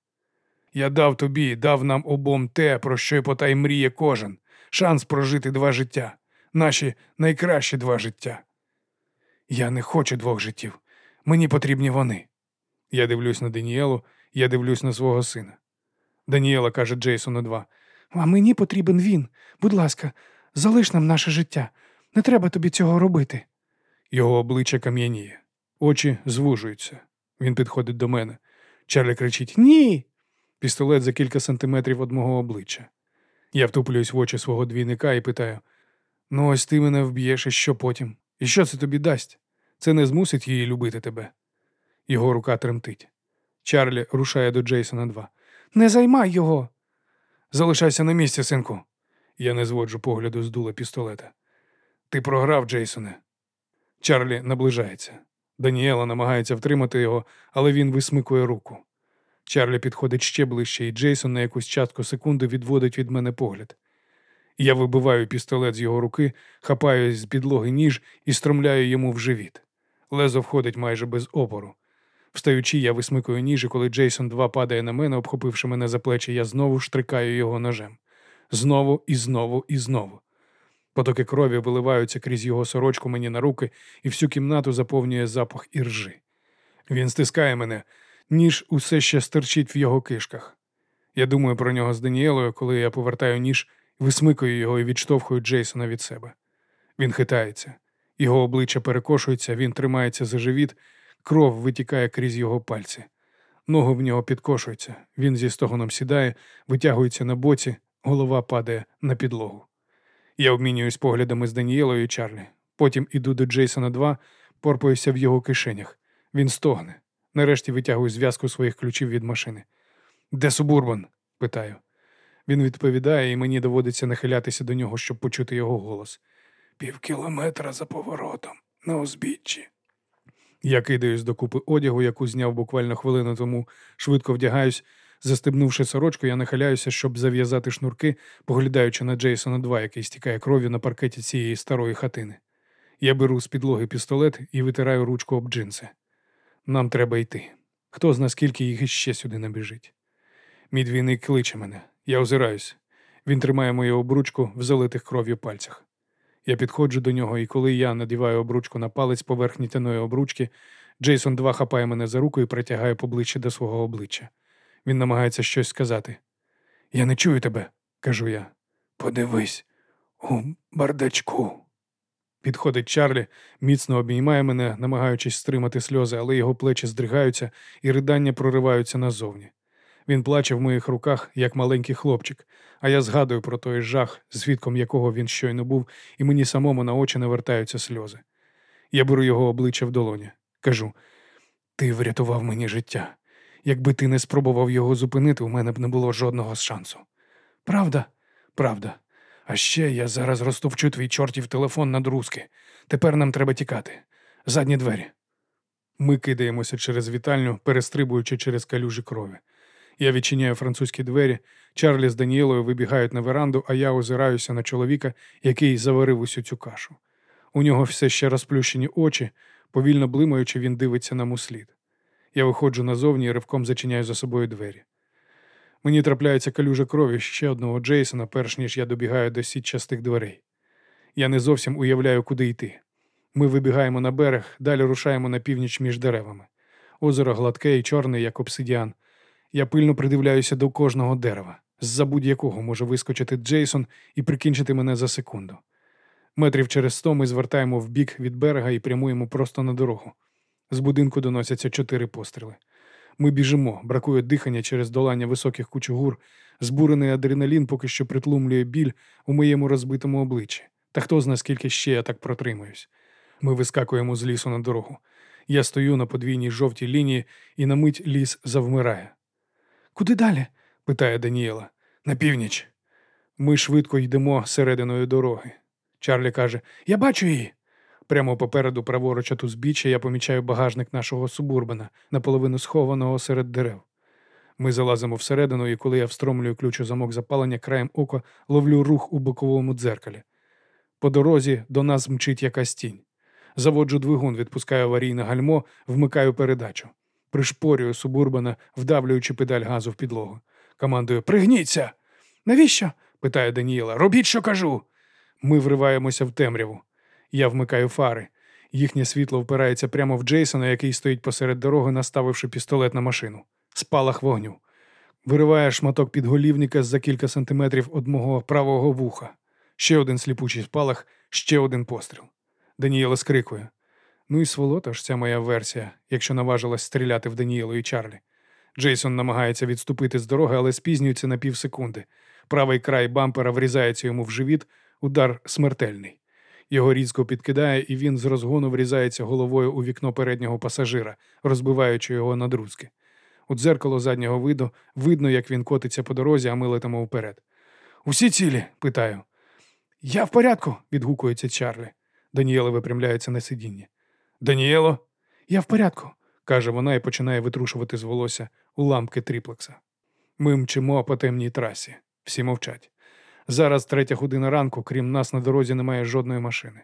Я дав тобі, дав нам обом те, про що й потай мріє кожен, шанс прожити два життя, наші найкращі два життя. Я не хочу двох життів. Мені потрібні вони. Я дивлюсь на Даніелу, я дивлюсь на свого сина. Даніела каже Джейсону 2. А мені потрібен він. Будь ласка, залиш нам наше життя. Не треба тобі цього робити. Його обличчя кам'яніє, очі звужуються. Він підходить до мене. Чарлі кричить Ні. Пістолет за кілька сантиметрів від мого обличчя. Я втуплююсь в очі свого двійника і питаю: ну, ось ти мене вб'єш, і що потім? І що це тобі дасть? Це не змусить її любити тебе. Його рука тремтить. Чарлі рушає до Джейсона 2. Не займай його. Залишайся на місці, синку. Я не зводжу погляду з дула пістолета. Ти програв, Джейсоне. Чарлі наближається. Даніела намагається втримати його, але він висмикує руку. Чарлі підходить ще ближче, і Джейсон на якусь частку секунди відводить від мене погляд. Я вибиваю пістолет з його руки, хапаю з підлоги ніж і стромляю йому в живіт. Лезо входить майже без опору. Встаючи, я висмикую ніж, і коли Джейсон 2 падає на мене, обхопивши мене за плечі, я знову штрикаю його ножем. Знову і знову і знову. Потоки крові виливаються крізь його сорочку мені на руки, і всю кімнату заповнює запах іржи. Він стискає мене, ніж усе ще стерчить в його кишках. Я думаю про нього з Даніелою, коли я повертаю ніж, висмикую його і відштовхую Джейсона від себе. Він хитається, його обличчя перекошується, він тримається за живіт, кров витікає крізь його пальці. Ноги в нього підкошуються, він зі стогоном сідає, витягується на боці, голова падає на підлогу. Я обмінююсь поглядами з Даніелою і Чарлі. Потім іду до Джейсона 2, порпаюся в його кишенях. Він стогне. Нарешті витягую зв'язку своїх ключів від машини. Де Субурбан? питаю. Він відповідає, і мені доводиться нахилятися до нього, щоб почути його голос. Пів кілометра за поворотом, на узбіччі. Я кидаюсь до купи одягу, яку зняв буквально хвилину тому, швидко вдягаюсь. Застебнувши сорочку, я нахиляюся, щоб зав'язати шнурки, поглядаючи на Джейсона 2, який стікає кров'ю на паркеті цієї старої хатини. Я беру з підлоги пістолет і витираю ручку об джинси. Нам треба йти. Хто зна, скільки їх іще сюди набіжить. Мій двійник кличе мене. Я озираюсь. Він тримає мою обручку в залитих кров'ю пальцях. Я підходжу до нього, і коли я надіваю обручку на палець поверхні тяної обручки, Джейсон 2 хапає мене за руку і притягає поближче до свого обличчя. Він намагається щось сказати. Я не чую тебе, кажу я. Подивись у бардачку. Підходить Чарлі, міцно обіймає мене, намагаючись стримати сльози, але його плечі здригаються і ридання прориваються назовні. Він плаче в моїх руках, як маленький хлопчик, а я згадую про той жах, свідком якого він щойно був, і мені самому на очі навертаються сльози. Я беру його обличчя в долоні. Кажу: ти врятував мені життя. Якби ти не спробував його зупинити, у мене б не було жодного шансу. Правда, правда. А ще я зараз розтовчу твій чортів телефон на друзки. Тепер нам треба тікати. Задні двері. Ми кидаємося через вітальню, перестрибуючи через калюжі крові. Я відчиняю французькі двері, Чарлі з Даніелою вибігають на веранду, а я озираюся на чоловіка, який заварив усю цю кашу. У нього все ще розплющені очі, повільно блимаючи, він дивиться нам услід. Я виходжу назовні і ривком зачиняю за собою двері. Мені трапляється калюжа крові ще одного Джейсона, перш ніж я добігаю до сітчастих дверей. Я не зовсім уявляю, куди йти. Ми вибігаємо на берег, далі рушаємо на північ між деревами. Озеро гладке і чорне, як обсидіан. Я пильно придивляюся до кожного дерева, з-за будь-якого може вискочити Джейсон і прикінчити мене за секунду. Метрів через сто ми звертаємо в бік від берега і прямуємо просто на дорогу. З будинку доносяться чотири постріли. Ми біжимо, бракує дихання через долання високих кучугур, збурений адреналін поки що притлумлює біль у моєму розбитому обличчі. Та хто знає, скільки ще я так протримаюсь. Ми вискакуємо з лісу на дорогу. Я стою на подвійній жовтій лінії, і на мить ліс завмирає. Куди далі? питає Даніела. На північ. Ми швидко йдемо серединою дороги. Чарлі каже: Я бачу її. Прямо попереду праворуч от узбіччя я помічаю багажник нашого субурбана, наполовину схованого серед дерев. Ми залазимо всередину, і коли я встромлюю ключ у замок запалення, краєм ока ловлю рух у боковому дзеркалі. По дорозі до нас мчить якась тінь. Заводжу двигун, відпускаю аварійне гальмо, вмикаю передачу. Пришпорюю субурбана, вдавлюючи педаль газу в підлогу. Командую Пригніться! Навіщо? питає Даніела. Робіть, що кажу. Ми вриваємося в темряву. Я вмикаю фари. Їхнє світло впирається прямо в Джейсона, який стоїть посеред дороги, наставивши пістолет на машину. Спалах вогню. Вириває шматок підголівника за кілька сантиметрів од мого правого вуха. Ще один сліпучий спалах, ще один постріл. Даніела скрикує. Ну і сволота ж ця моя версія, якщо наважилась стріляти в Даніелу і Чарлі. Джейсон намагається відступити з дороги, але спізнюється на півсекунди. Правий край бампера врізається йому в живіт, удар смертельний. Його різко підкидає, і він з розгону врізається головою у вікно переднього пасажира, розбиваючи його на друзки. У дзеркало заднього виду видно, як він котиться по дорозі, а ми летимо вперед. Усі цілі? питаю. Я в порядку, відгукується Чарлі. Даніела випрямляється на сидінні. Даніело, я в порядку, каже вона і починає витрушувати з волосся уламки тріплекса. Ми мчимо по темній трасі. Всі мовчать. Зараз третя година ранку, крім нас, на дорозі немає жодної машини.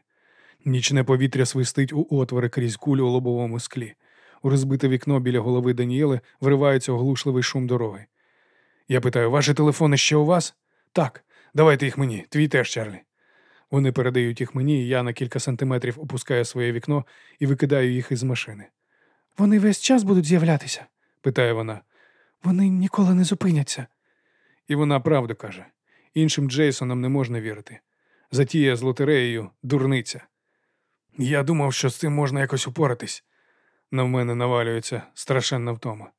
Нічне повітря свистить у отвори крізь кулю у лобовому склі. У розбите вікно біля голови Даніели вривається оглушливий шум дороги. Я питаю, ваші телефони ще у вас? Так, давайте їх мені, твій теж, Чарлі. Вони передають їх мені, і я на кілька сантиметрів опускаю своє вікно і викидаю їх із машини. Вони весь час будуть з'являтися? питає вона. Вони ніколи не зупиняться. І вона правду каже. Іншим Джейсонам не можна вірити. Затія з лотереєю дурниця. Я думав, що з цим можна якось упоратись. На мене навалюється страшенна втома.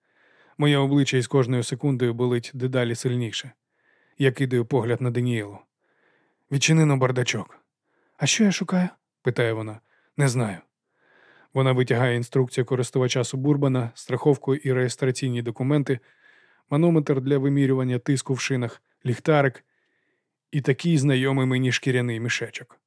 Моє обличчя із кожною секундою болить дедалі сильніше. Я кидаю погляд на Даніелу. Відчини на бардачок. А що я шукаю? питає вона. Не знаю. Вона витягає інструкцію користувача Субурбана, страховку і реєстраційні документи, манометр для вимірювання тиску в шинах, ліхтарик і такий знайомий мені шкіряний мішечок.